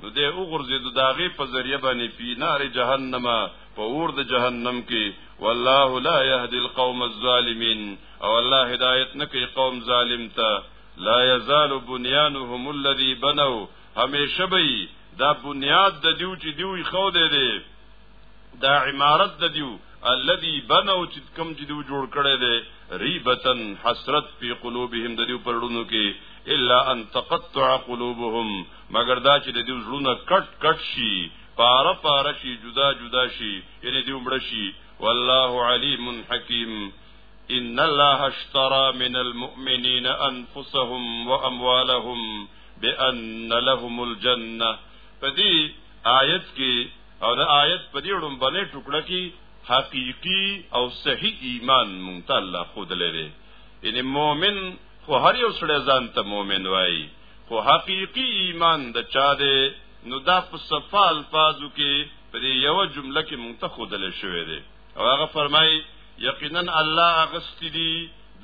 نو دې وګرځي د داغي په ذریعہ باندې په نار جهنم په اور د جهنم کې والله لا يهدي القوم الظالمين او الله هدايت نه کوي قوم ظالم ته لا يزال بنيانهم الذي بنوا هميشه به دا بنياد د دیو چې دیوی خو دی دی دا عمارت د دیو الذي بنوا چې کوم چې دیو جوړ کړي دی ریبتن حسرت په قلوبهم د دیو پرړونو کې الا ان تقطع قلوبهم مگر دا چې د دیو ژوند کټ کټ شي پاره پاره شي جدا جدا شي یعنی دی مړ شي والله علیم حکیم ان الله اشترى من المؤمنين انفسهم واموالهم بان لهم الجنه پدې آیت کې او د آیت په دې ډوم باندې ټوکړه کې حقيقي او صحیح ایمان مونږ ته الله خود لري یعنی مؤمن خو هر یو سړی ځان ته مؤمن وایي خو حقيقي ایمان د چا دی نو دا په صفه الفاظو کې په یو جمله کې مونږ ته خودل شوې ده او هغه فرمایي یقینا الله اغستی دي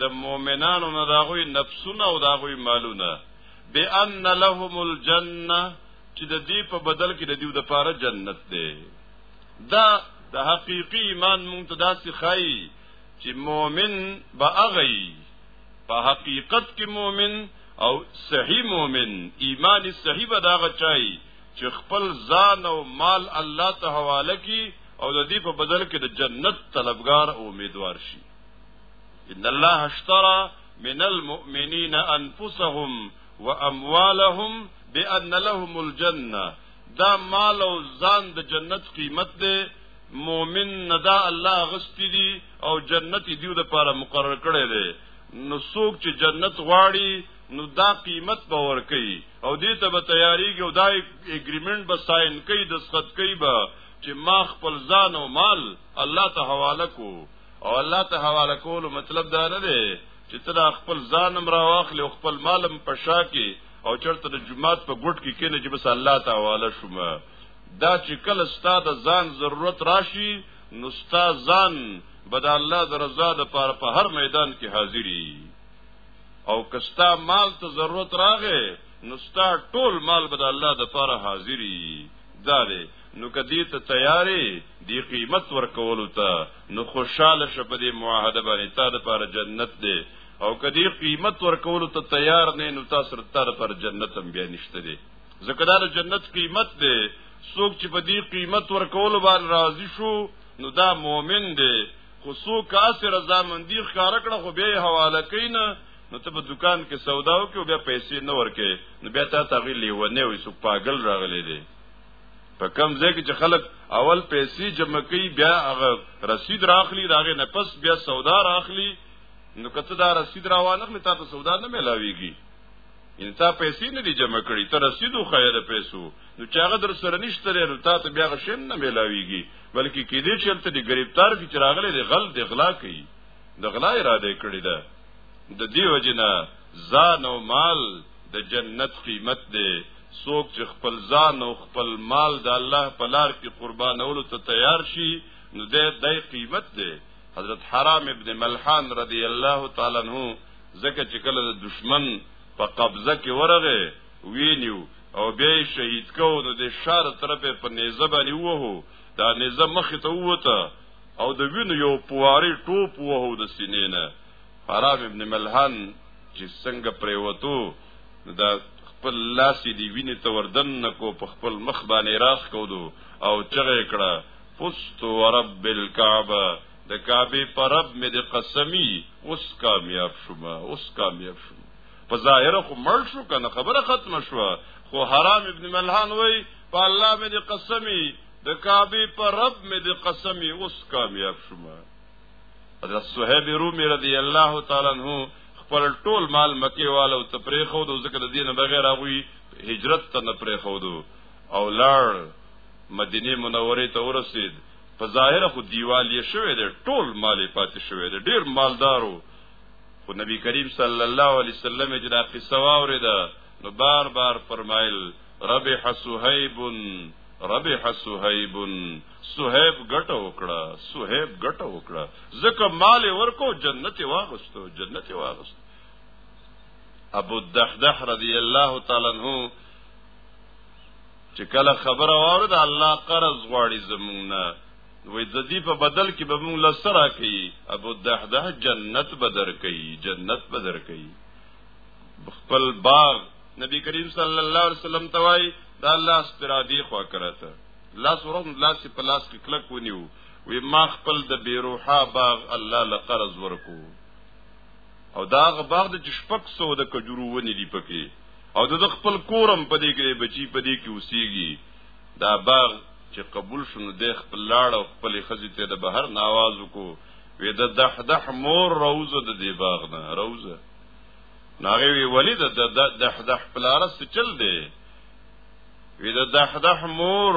د مؤمنانو نه داغوی نفسونه او داغوی مالونه بان لهم الجنه چې د دې په بدل کې د دیو د پاره جنت دی دا د حقيقي ایمان مونږ ته داسې خای چې مؤمن به اغي په حقیقت کې مؤمن او صحیح مؤمن ایمان صحیح به دا غچای چې خپل ځان او مال الله ته حواله کی او د دې په بدل کې د جنت طلبگار او امیدوار شي ان الله اشترى من المؤمنین انفسهم واموالهم بان لهم الجنه دا مال او ځان د جنت قیمت دی مؤمن ندا الله غستی دی او جنت دیو د پاره مقرر کړی دی نو څوک چې جنت غواړي نو دا قیمت به ور کوي او دې ته به تیاریږي او دا اګریمنت به ساين کوي د سخت کوي به چې ما خپل ځان او مال الله ته حواله کو او الله ته حواله کول مطلب دا نه دی چې ته خپل ځانم راواخلې او خپل مالم پشا کې او چرته د جمعات په ګډ کې کینې چې بس الله تعالی شوم دا چې کله ستاسو ځان ضرورت راشي نو ستاسو ځان بد الله د رضا د پاره په هر میدان کې حاضری او کستا مال ته ضرورت راغې نو ستا ټول مال بد الله د پاره حاضری دا دی نو کدی ته تیاری دی قیمت ورکولو ته نو خوشاله شپه دی معاهده باندې تا د پاره جنت دی او کدی قیمت ورکول ته تیار نه نو تاسو تر پر جنت هم بیا نشته دي ځکه دا جنت قیمت دی څوک چې په دې قیمت ورکول باندې راضي شو نو دا مؤمن دی خو څوک کاسه رضا مندي ښکار کړه خو به حواله کینا نو ته په دکان کې سودا وکړو بیا پیسې نه ورکې نو بیا تا تغیر لیونه وي څوک پاگل راغلی دی په کم ځای کې چې خلک اول پیسې جمع کوي بیا هغه رسید راخلی داغه نه پس بیا سودا راخلی نو کته دا رسید راوانخلی تا ته سودا نه ملاویږي ان تا پیسې نه دي جمع کړي ته رسیدو خیر پیسو نو چې هغه در سره نشته لري تا ته بیا غشم نه ملاویږي بلکې کې دې چې ته د گرفتار کې چراغله د غل د غلا کوي د غلا اراده کړی ده د دې وجنه ځان او مال د جنت قیمت دی څوک چې خپل ځان او خپل مال د الله په لار کې قربانولو ته تیار شي نو د دې قیمت دی حضرت حرام ابن ملحان رضی الله تعالی عنہ زکه چې کله د دشمن په قبضه کې ورغه وینیو او بیا شهید کو نو د شار طرفه په نيزه باندې ووهو دا نيزه مخ ته ووته او د وینو یو پواری ټوپ ووهو د سینې نه حرام ابن ملحان چې څنګه پریوتو دا خپل لاس دی ویني ته وردن نکو په خپل مخ باندې راخ کودو او چغه کړه فست ورب الكعبه د کعبه پر رب مې د قسمی اوس کامیاب شوم اوس کامیاب شوم په ظاهر خو مړ شو کنه خبره ختمه شو خو حرام ابن ملحان وای په الله مې د قسمی د کعبه پر رب مې د قسمی اوس کامیاب شوم حضرت صہیب رومی رضی الله تعالی عنہ خپل ټول مال مکه والو ته پرې خو د ذکر دین بغیر هغه هجرت ته نه پرې خو او لاړ مدینه منوره ته ورسید په ظاهر خو دیوال یې شوې ده ټول مال پاتې شوې ده ډیر مالدارو خو نبی کریم صلی الله علیه وسلم چې دا قصه واوریده نو بار بار فرمایل ربح صہیب ربح صہیب صہیب ګټه وکړه صہیب ګټه وکړه زکه مال ورکو جنت واغستو جنت واغستو ابو الدحدح رضی الله تعالی عنہ چې کله خبره واره د الله قرض غواړي زمونږه وې د دې په بدل کې به مونږ لسرا کوي ابو دحده جنت بدر کوي جنت بدر کوي خپل باغ نبی کریم صلی الله علیه وسلم توای دا الله سپرادی خو کرته لاس ورم لاس په لاس کې کلک ونیو وې ما خپل د بیروحا باغ الله لقرض ورکو او دا هغه باغ دی چې شپږ سوه د کجورو ونې دي پکې او د خپل کورم په دې کې بچي په دې کې اوسېږي دا باغ چې قبول شونه د خپل لاړ او خپل خزې ته د بهر ناواز وکړو وې د دح دح مور روزه د دې باغ نه روزه ناغه وی ولی د دح دح پلارس چل دی وی د دح دح مور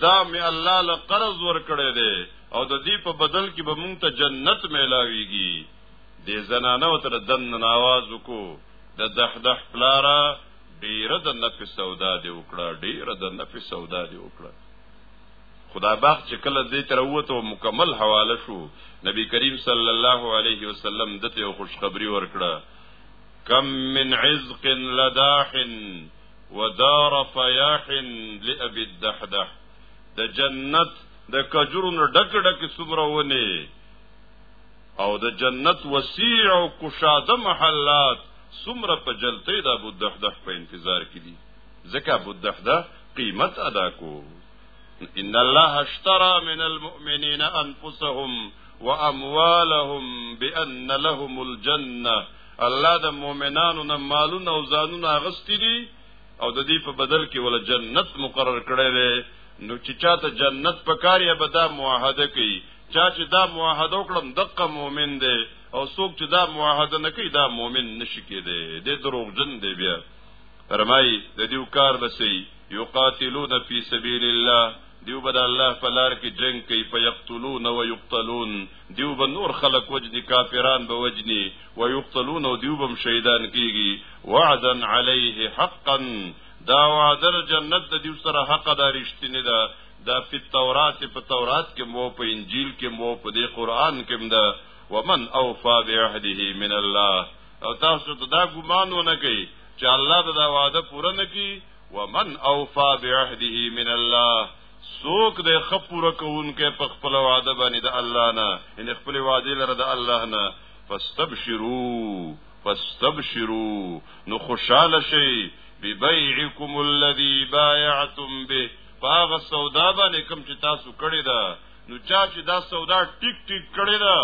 دا می الله له قرض ور کړی دی او د دې په بدل کې به مونږ ته جنت میلاویږي د زنانه او تر دن نواز کو د دح دح پلارا ډیر د نفس سودا دی وکړه ډیر د نفس سودا دی وکړه خدا باغ چې کله دې تر وته مکمل حواله شو نبی کریم صلی الله علیه وسلم دته خوشخبری ورکړه کم من عزق لداح ودار فیاح لابي الدحدح د جنت د کجرونو ډک ډک سمره ونه او د جنت وسیع او کشاده محلات سمره په جلته د ابو الدحدح په انتظار کې دي ځکه ابو الدحدح قیمت ادا کو ان الله اشترى من المؤمنين انفسهم واموالهم بان لهم الجنه الله د مؤمنانو نه مالونه او ځانونه اغستې دي او د دې په بدل کې ول جنت مقرر کړی دی نو چې چاته جنت پکاریا به دا معاهده کوي چا چې دا معاهده وکړم دغه مؤمن دی او څوک چې دا معاهده نه کوي دا مؤمن نشي کېدی دی دروغجن دی بیا فرمایي د دیو کار بسي یقاتلون فی سبیل الله دیو به د الله په لار کې جنگ کوي په یقتلون او یقتلون دیو به نور خلق وجني کافران به وجني او یقتلون او دیو به شهیدان کیږي وعدا علیه حقا دا وعده جنت د دیو سره حق دارشتنی ده دا دا په تورات په تورات کې مو په انجیل کې مو په دې قران کې دا ومن اوفا بعهده من الله او تاسو ته دا ګمان ونه کوي چې الله دا وعده پوره نکي ومن اوفا بعهده من الله سوک د خپوره کوونکې په خپل وعده باندې د الله نه ان خپل وعده لره د الله نه فاستبشروا فاستبشروا نو خوشاله شي ببيعكم الذي بايعتم به پاغه سودا باندې کم چې تاسو کړی دا نو چا چې دا سودا ټیک ټیک کړی دا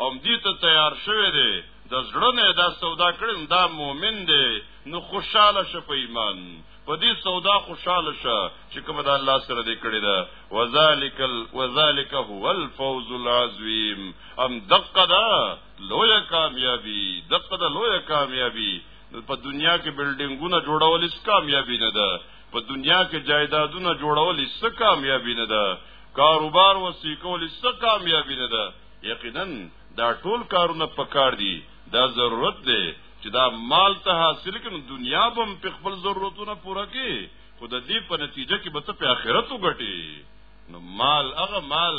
او دې ته تیار شوی دی د زړه نه دا سودا کړی دا مؤمن دی نو خوشاله شه په ایمان په دې سودا خوشاله شه چې کوم د الله سره دې کړی دا وذالک ال... وذالک هو الفوز العظیم ام دقه دا لوی کامیابی دقه دا لوی کامیابی په دنیا کې بلډینګونه جوړول اس کامیابی نه ده په دنیا کې جایدادونه جوړول څه کامیابی نه ده کاروبار وسی کول څه کامیابی نه ده یقینا دا ټول کارونه پکار دي دا ضرورت دی چې دا مال ته حاصل کړي دنیا به په خپل ضرورتونه پوره کړي خو د دې په نتیجه کې به ته په آخرت وګټي نو مال هغه مال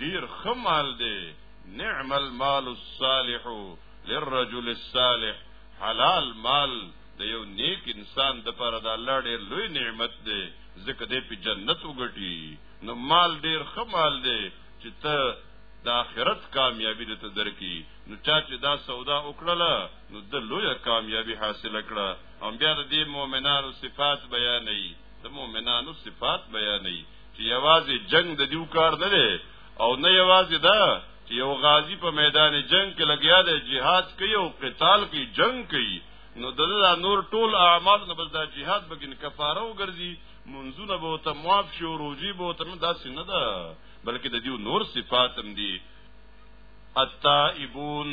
ډیر ښه مال دی نعم المال الصالح للرجل الصالح حلال مال د یو نیک انسان د پر د الله ډیر لوی نعمت دی ځکه دې په جنت وګټي نو مال ډیر خمال دی چې ته د آخرت کامیابی دې ته درکې نو چا چې دا سودا وکړله نو د لوی کامیابی حاصل کړه او بیا د مؤمنانو صفات بیانې د مؤمنانو صفات بیانې چې یوازې جنگ د دیو کار نه دی او نه یوازې دا چې یو غازی په میدان جنگ کې لګیا دی jihad کوي او قتال کوي جنگ کوي نو دغه نور ټول اعمال نه بس دا جهاد بګین کفاره وګرځي منځونه به ته معاف شو روزي به ته دا سینه ده بلکې د دې نور صفات هم دي التائبون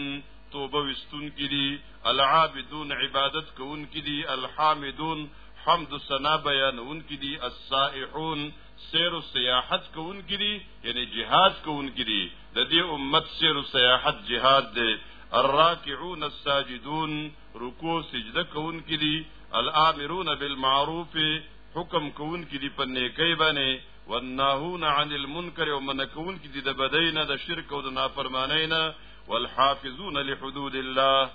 توبه وستون کړي العابدون عبادت کوون کړي الحامدون حمد الثنا بیانون کړي السائحون سیر او سیاحت کوونکې دي یعنی جهاد کوونکې دي د دې امت سیر او سیاحت جهاد دی الراکعون الساجدون رکوع سجده کوونکې دي الامرون بالمعروف حکم کوونکې دي په نیکۍ باندې والناهون عن المنکر او من کوونکې دي د بدینه د شرک او د نافرمانی نه والحافظون لحدود الله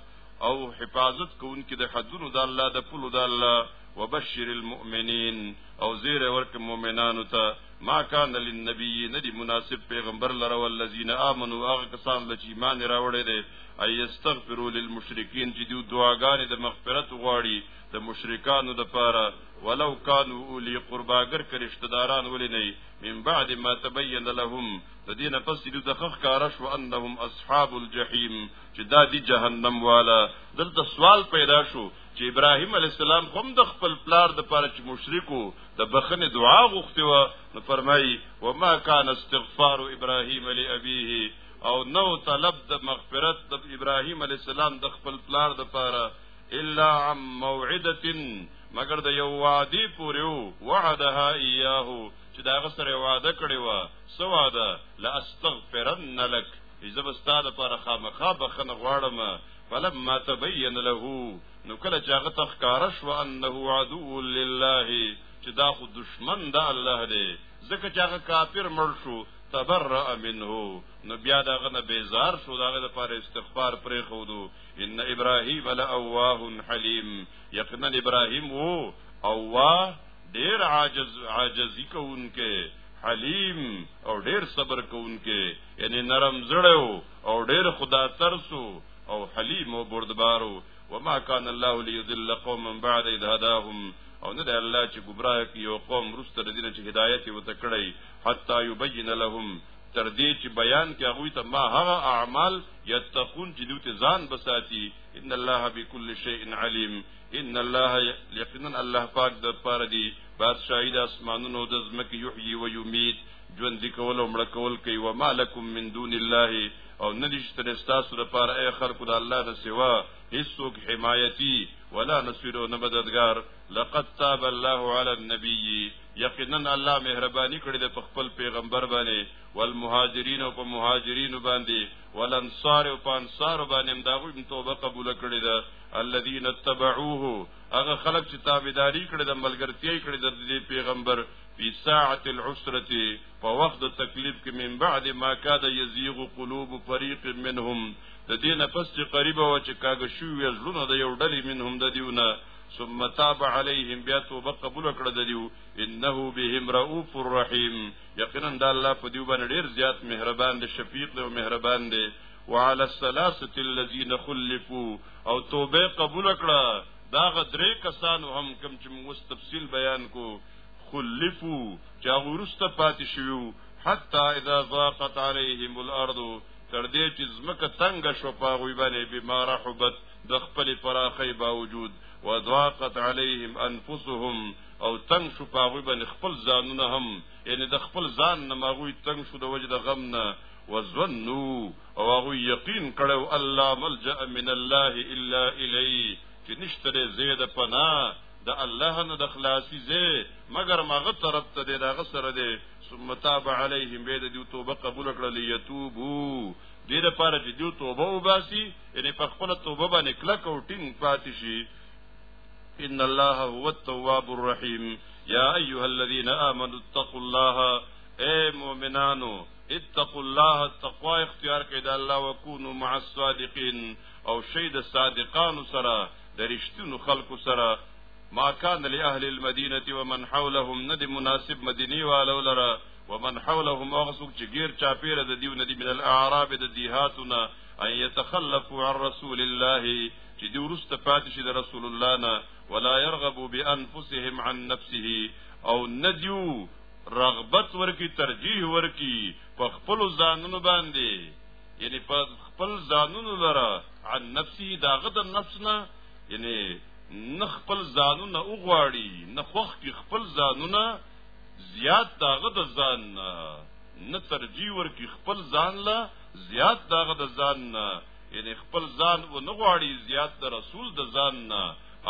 او حفاظت کوونکې د حدونو د الله د پلو د الله وبشر المؤمنین او زیر ورک مؤمنانو ته ما کان للنبی ندی مناسب پیغمبر لره والذین آمنو هغه کسان چې ایمان راوړی دي ای استغفروا للمشرکین چې دوی دعاګانې د مغفرت غواړي د مشرکانو د پاره ولو کانوا اولی قرباګر کرشتداران ولې نه من بعد ما تبین لهم د دې نه پس دوی د خخ کارش و انهم اصحاب الجحیم چې دا دی جهنم والا دلته سوال پیدا شو چې ابراهيم عليه السلام هم د خپل پلار د پاره چې مشرکو د بخنه دعا غوښتي و نو فرمایي وما كان استغفار ابراهيم لابيه او نو طلب د مغفرت د ابراهيم عليه السلام د خپل پلار د پاره الا عن موعده مگر د یو وادي پورې وعدها اياه چې دا غسره وعده کړی و سو وعده لا استغفرن لك اذا بستاده پر خامخا بخنه غواړم فلما تبين له نو کله چې هغه تخکار شو انه عدو لله چې دا خو دشمن د الله دی ځکه چې هغه کافر مړ شو تبرأ منه نو بیا دا غنه بیزار شو دا غنه پر استغفار پرې خودو ان ابراهیم لاواه حلیم یقینا ابراهیم وو اواه ډیر عاجز عاجزی کوونکې حلیم او ډیر صبر کوونکې یعنی نرم زړه او ډیر خدا ترسو او حلیم او بردبارو وما كان الله ليضل قوما بعد اذ هداهم او نه ده الله چې گمراه کی یو قوم رسته د دین چې هدایت یې وتکړی حتا یبین لهم تر دې چې بیان کې هغه ته ما هغه اعمال یتقون چې دوی ته ځان بساتی ان الله بكل شیء علیم ان الله یقینا الله پاک د پاره دی بادشاہی د اسمانونو د زمکه یحیی و یمیت ژوند کول او مړ کول کوي و مالکم من دون الله او نشته تاسو د پاره اي خلکو د الله نه سوا هیڅوک حمایتي ولا نصير او مددگار لقد تاب الله على النبي یقینا الله مهرباني کړې ده په خپل پیغمبر باندې والمهاجرین او په مهاجرین باندې والانصار او په انصار باندې هم داغو توبه قبول کړې ده الذين اتبعوه هغه خلک چې تابعداري کړې ده ملګرتیا کړې ده د پیغمبر فی ساعت العسرة په وخت د تکلیف کې من بعد ما کاد یزیغ قلوب فریق منهم د دینه پس چې قریب و چې کاګه شو ویل لونه د یو ډلې منهم د دیونه ثم تاب علیهم بیا توبه قبول کړه د دیو انه بهم رؤوف الرحیم یقینا د الله په دیو باندې ډیر زیات مهربان دی شفیق دی او مهربان دی وعلى الثلاثه الذين خلفوا او توبه قبول کړه دا غدرې کسانو هم کم چې موږ تفصیل بیان کو خلفو چا غورسته پاتې شویو حتا اذا ضاقت عليهم الارض تر دې چې زمکه تنگ شو پاغوي باندې بما رحبت د خپل فراخي باوجود وضاقت عليهم انفسهم او تنگ شو پاغوي باندې خپل ځانونه هم یعنی د خپل ځان نه ماغوي تنگ شو د وجه د غم نه وظنوا او هغه یقین کړو الله ملجا من الله الا الیه چې نشته زید پناه د الله نه د خلاصي زه مگر مغه طرف ته دی داغه سره دی ثم تاب عليهم به د توبه قبول کړل یتوبو دې لپاره چې دیو توبه وباسي یعنی په خپل توبه باندې کلک او ټینګ پاتې شي ان الله هو التواب الرحیم یا ایها الذين امنوا اتقوا الله اے مؤمنانو اتقوا الله تقوا اختیار کړئ د الله وکونو مع الصادقین او شید صادقان سره د رښتونو خلکو سره ما کان لاهل المدینه ومن حولهم ندی مناسب مدینی والو لره ومن حولهم اغسوک چې غیر چاپیره د دیو ندی من الاعراب د دیهاتنا ان يتخلفوا عن رسول الله چې دی ورسته پاتې شي د رسول الله نه ولا يرغبوا بانفسهم عن نفسه او ندیو رغبت ورکی ترجیح ورکی په خپل ځانونو باندې یعنی په خپل ځانونو لره عن نفسه داغه د نفس نه یعنی نه خپل ځانونه وغواړي نه خوخ کې خپل ځانونه زیات داغه د ځان نه نه ترجیح ورکړي خپل ځان له زیات داغه د ځان نه یعنی خپل ځان و نه غواړي زیات د رسول د ځان نه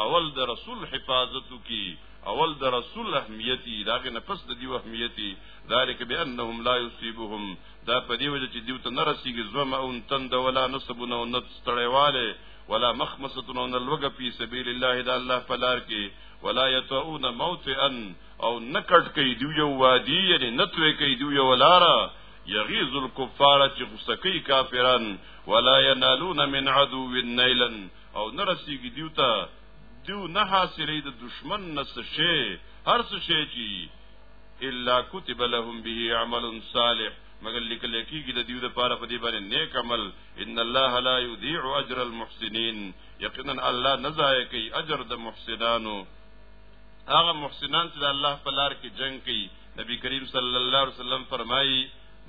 اول د رسول حفاظت کی اول د رسول اهمیتی داغه نفس د دی اهمیتی ذالک بانهم لا یصيبهم دا په دې وجه چې دیو ته نه رسیږي زما او تند ولا نسب نو نت ستړیواله ولا مخمسه نو نه لوګه په سبیل الله دا الله په لار کې ولا یتعون موتئا او نکټ کوي دیو یو وادي یعنی نتوي کوي دیو یو لارا یغیظ الکفار چې غصه کوي کافرن ولا ینالون من عدو نيلا او نه رسیږي دیو ته دیو نه حاصلې د دشمن نس شي هر څه شي چې الا كتب لهم به عمل صالح مگر لیکل کېږي د دیو لپاره په دې باندې نیک عمل ان الله لا يضيع اجر المحسنين یقینا الله نه ضایع کوي اجر د محسنانو هغه محسنان چې د الله په لار کې جنگ کوي نبی کریم صلی الله علیه وسلم فرمایي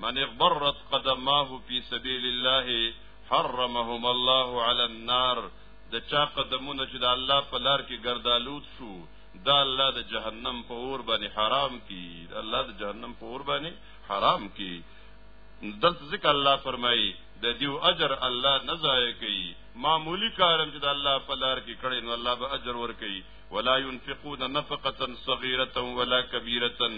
من اغبرت قدماه فی سبیل الله حرمهم الله علی النار د چا قدمونه چې د الله په لار کې ګردالود شو دا الله د جهنم په اور باندې حرام کی الله د جهنم په اور باندې حرام کی دلته ځکه الله فرمایي د دیو اجر الله نه ضایع کوي معمولی کارم چې د الله په لار کې کړي نو الله به اجر ورکړي ولا ينفقون نفقه صغيره ولا كبيره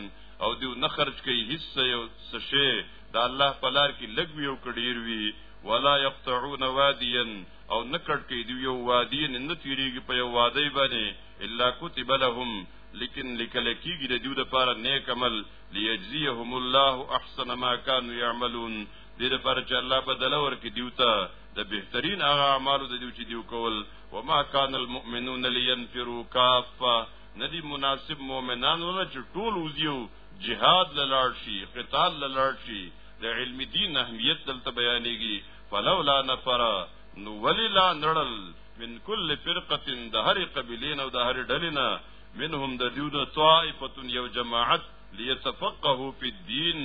او دیو نه خرج کوي هیڅ یو څه شي د الله په لار کې لګ وی او کډیر وی ولا يقطعون واديا او نکړ کوي دیو وادي نه تیریږي په یو وادي باندې الا كتب لهم لیکن لیکل کیږي د دوی لپاره نیک عمل ليجزيهم الله احسن ما كانوا يعملون دې لپاره چې الله بدل ورکړي دیو ته د بهترین هغه اعمالو د دیو چې دیو کول وما كان المؤمنون لينفروا كافه ندی مناسب مؤمنان ولا چې ټول وزیو جهاد للاړ شي قتال للاړ شي د علم دین اهمیت دلته بیانېږي فلولا نفر نو وللا نړل من کل فرقه د هر قبیلې نه او د هر ډلې نه منهم د دیو د طائفه یو جماعت ليتفقهوا فی الدین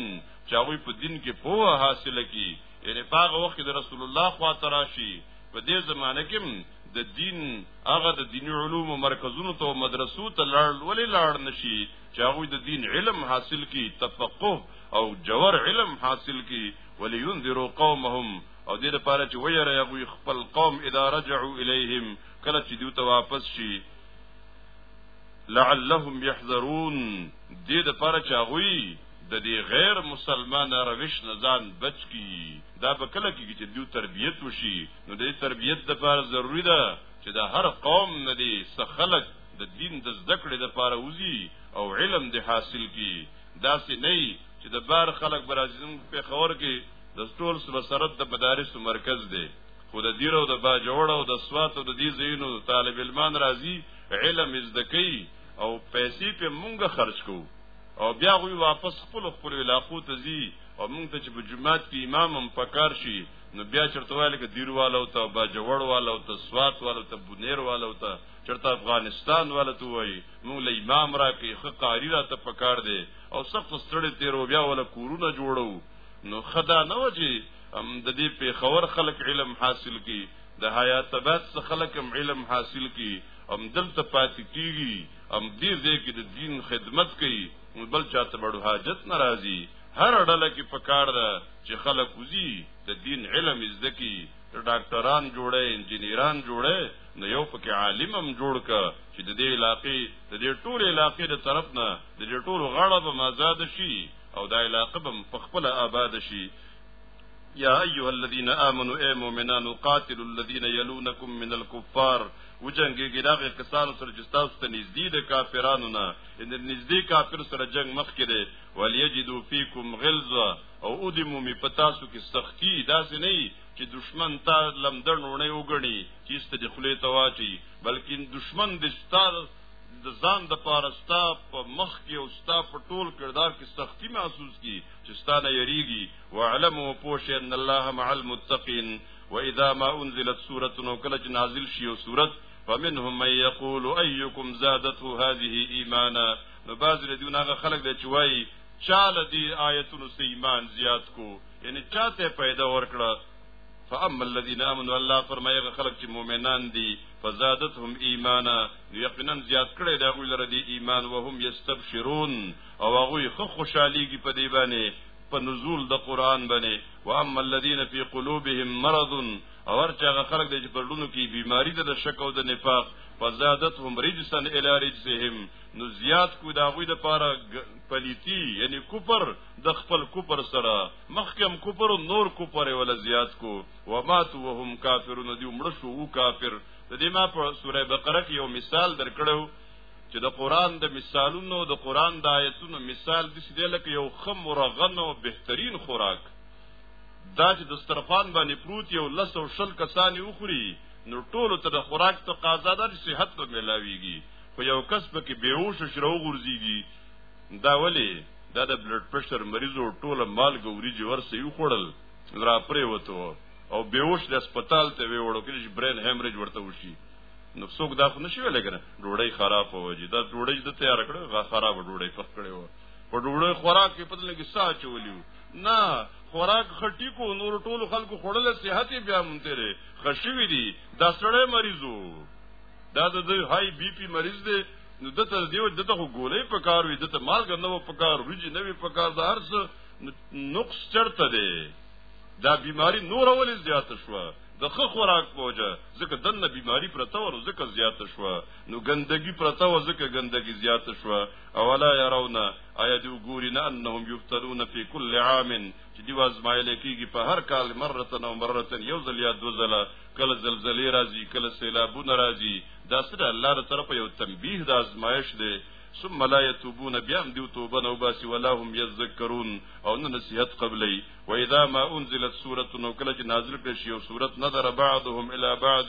چاوی په دین کې پوهه حاصله کی یعنی پاغه وخت د رسول الله خوا تراشی په دې زمانه کې د دین هغه د دیني علوم مرکزونو ته مدرسو ته لاړ ولې لاړ نشي چې هغه د دین علم حاصل کی تفقه او جوور علم حاصل کی ولینذروا قومهم او دې لپاره چې ویره یغوي خپل قوم اذا رجعوا الیهم کله چې دوی ته واپس شي لعلهم يحذرون دې لپاره چې هغوی د دې غیر مسلمان روش نه ځان بچ کی دا په کله کې چې دوی تربیت وشي نو دې تربیت لپاره ضروری ده چې د هر قوم نه دي سخلق د دین د زده کړې لپاره وزي او علم دې حاصل کی دا سي نه چې د بار خلک برازیزم په خور کې د ټول سرسرت د مدارس مرکز دی خو د دیرو د با جوړ او د سوات او د دې زینو طالب علمان راځي علم زدکی او پیسې په مونږه خرج کوو او بیا غوی واپس خپل خپل علاقو ته ځي او مونږ ته چې په جمعات کې امام هم پکار شي نو بیا چرته وایل کې دیروالو ته با جوړ والو ته سوات والو ته بنیر والو ته چرته افغانستان والو ته وایي مونږ له امام را کې خقاری را ته پکار دی او سخت ستړي تیرو بیا ولا کورونه جوړو نو خدا نه وجي د دې په خبر خلق علم حاصل کی د حیات بعد څخه خلق علم حاصل کی ام دلته پاتې کیږي ام دې دې کې د دین خدمت کوي بل چاته بڑو حاجت ناراضي هر ډله کې پکار ده چې خلک وزي د دین علم زده کی ډاکټران جوړه انجنیران جوړه نو یو پکې عالم هم جوړ ک چې د دې علاقې د دې ټول علاقې د طرف نه د دې ټولو غاړه به مازاد شي او دا علاقه به په خپل آباد شي یا ایها الذین آمنو ای مؤمنانو قاتلوا الذین یلونکم من الكفار وجنګیږي دغه کسانو سره چې تاسو ته نږدې د کافرانو نه ان نږدې کافر سره جنگ مخ کړي ولیجدو فیکم غلظه او اودمو می پتاسو کې سختی داسې نه چې دشمن تا لمدړ نوړې وګڼي چې ست د خلې تواچی بلکې دشمن د ستاره د ځان د پاره ستا په مخ کې او ستا په ټول کردار کې سختی محسوس کی چې ستا نه یریږي واعلموا پوش ان الله مع المتقین واذا ما انزلت سوره نو کله چې نازل شي او سوره فمنهم من يقول ايكم زادته هذه ایمانا نو باز له دې هغه خلک دی چې وایي چاله دې آیتونو سه ایمان زیات کو یعنی چاته پیدا ورکړه فاما الذين امنوا الله فرمایي خلک چې مؤمنان دي فزادتهم ایمانا یقینا زیات کړی دا غوی لره دی ایمان وهم یستبشرون او هغه خو خوشاليږي په دی باندې په نزول د قران باندې واما الذين في قلوبهم مرض او ورچا خلق د پرلونو کې بیماری د شک او د نفاق فزادتهم رجسا الى رجسهم نو زیات کو دا غوی د پاره پلیتی یعنی کوپر د خپل کوپر سره مخکم کوپر نور کوپر ولا زیات کو وماتو وهم کافرون دی مړ شو او کافر د دې ما په سوره بقره کې یو مثال درکړو چې د قران د مثالونو د قران د آیتونو مثال د دې لکه یو خم مرغن او بهترین خوراک دا چې د سترخوان باندې پروت یو لس او شل کسان وخوري نو ټولو ته د خوراک تقاضا ده چې صحت به ملاويږي خو یو کس په کې بیهوش شرو غورځيږي دا ولی دا د بلډ پرشر مریضو ټوله مالګه وریجی ورسې وخوړل را پرې وته او بیوش د هسپتال ته ویوړو کې چې برین هیمریج ورته وشي نو څوک دا خو نشي ویل کنه ډوړی خراب وږي دا ډوړی د تیار کړو غا خراب ډوړی پخ کړو په ډوړی خوراک کې پته لګي ساه چولیو نه خوراک خټی کو نور ټول خلکو خړل صحت بیا مونته لري خشوي دي دا سړی مریضو دا د های بی پی مریض دی نو دته دیو دته غولې پکار وي دته مالګ نو پکار روجي نوي پکار د هرڅ نقص چرته دی دا بیماری نور ولې زیاته شوه د خه خوراک پوجا ځکه دنه بیماری پرته ور ځکه زیاته شوه نو ګندګي پرته و ځکه ګندګي زیاته شوه اولا يرون آیا دی وګوري نه انهم یفتلون فی کل عام چې دی وازمایل کیږي په هر کال مرته نو مرته یو ځل یا دو ځل کله زلزلې راځي کله سیلابونه راځي دا سره الله تر طرف یو تنبیه د ازمایش دی ثم لا يتوبون بیا هم دیو توبه نه وباسي ولا هم يذكرون او نه نصيحت قبلي واذا ما انزلت سوره نو کله چې نازل کړي شي او سوره نظر بعضهم الى بعض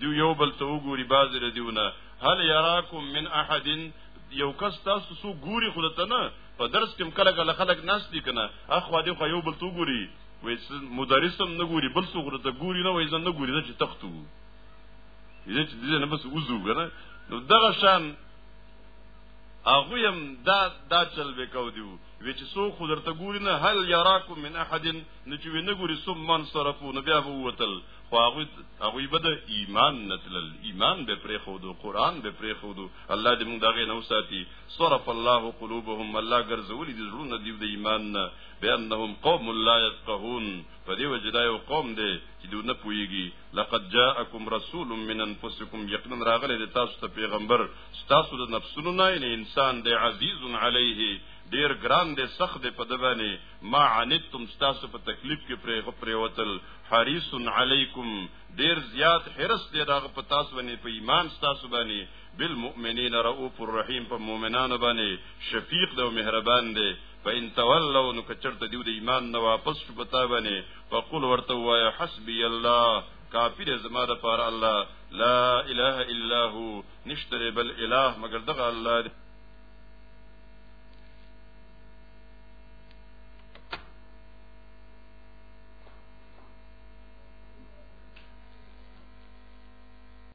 دیو یو بل ته وګوري بعض ردیونه هل يراكم من احد یو کس تاسو سو ګوري خود ته نه په درس کې کله کله خلک ناس دي کنه اخو دې خو یو بل تو ګوري وې مدرسم نه ګوري بل څو غره ته ګوري نه وې زنه نه ګوري چې تختو دې چې دې نه بس وزو کنه نو دغه شان هغه يم دا دا چل وکاو دیو وی چې سو خو درته ګوري نه هل یراکم من احد نه چې وینه ګوري سم من صرفو نه بیا ووتل خو هغه هغه بد ایمان نتل ایمان به پرې خو دو قران به پرې خو دو الله دې موږ دغه نو ساتي صرف الله قلوبهم الله ګرځولې دې زړونه دیو د ایمان نه بانهم قوم لا يفقهون په دې وجه دا یو قوم دی چې دوی نه پويږي لقد جاءكم رسول من انفسكم یقینا راغله د تاسو ته پیغمبر تاسو د نفسونو نه نه انسان دی عزیز علیه ډیر ګران دی سخت دی په دبانې ما عنتم تاسو په تکلیف کې پرې پرې وتل حریص علیکم ډیر زیات حرس دی راغ په تاسو باندې په ایمان تاسو باندې بالمؤمنین رؤوف الرحیم په مؤمنانو باندې شفیق دی او مهربان دی فإن تولوا نو کچرته دیو د ایمان نه واپس شو پتا باندې فقل ورته وای حسبی الله کافی دی زما د پاره الله لا اله الا هو نشتره بل اله مگر دغه الله دی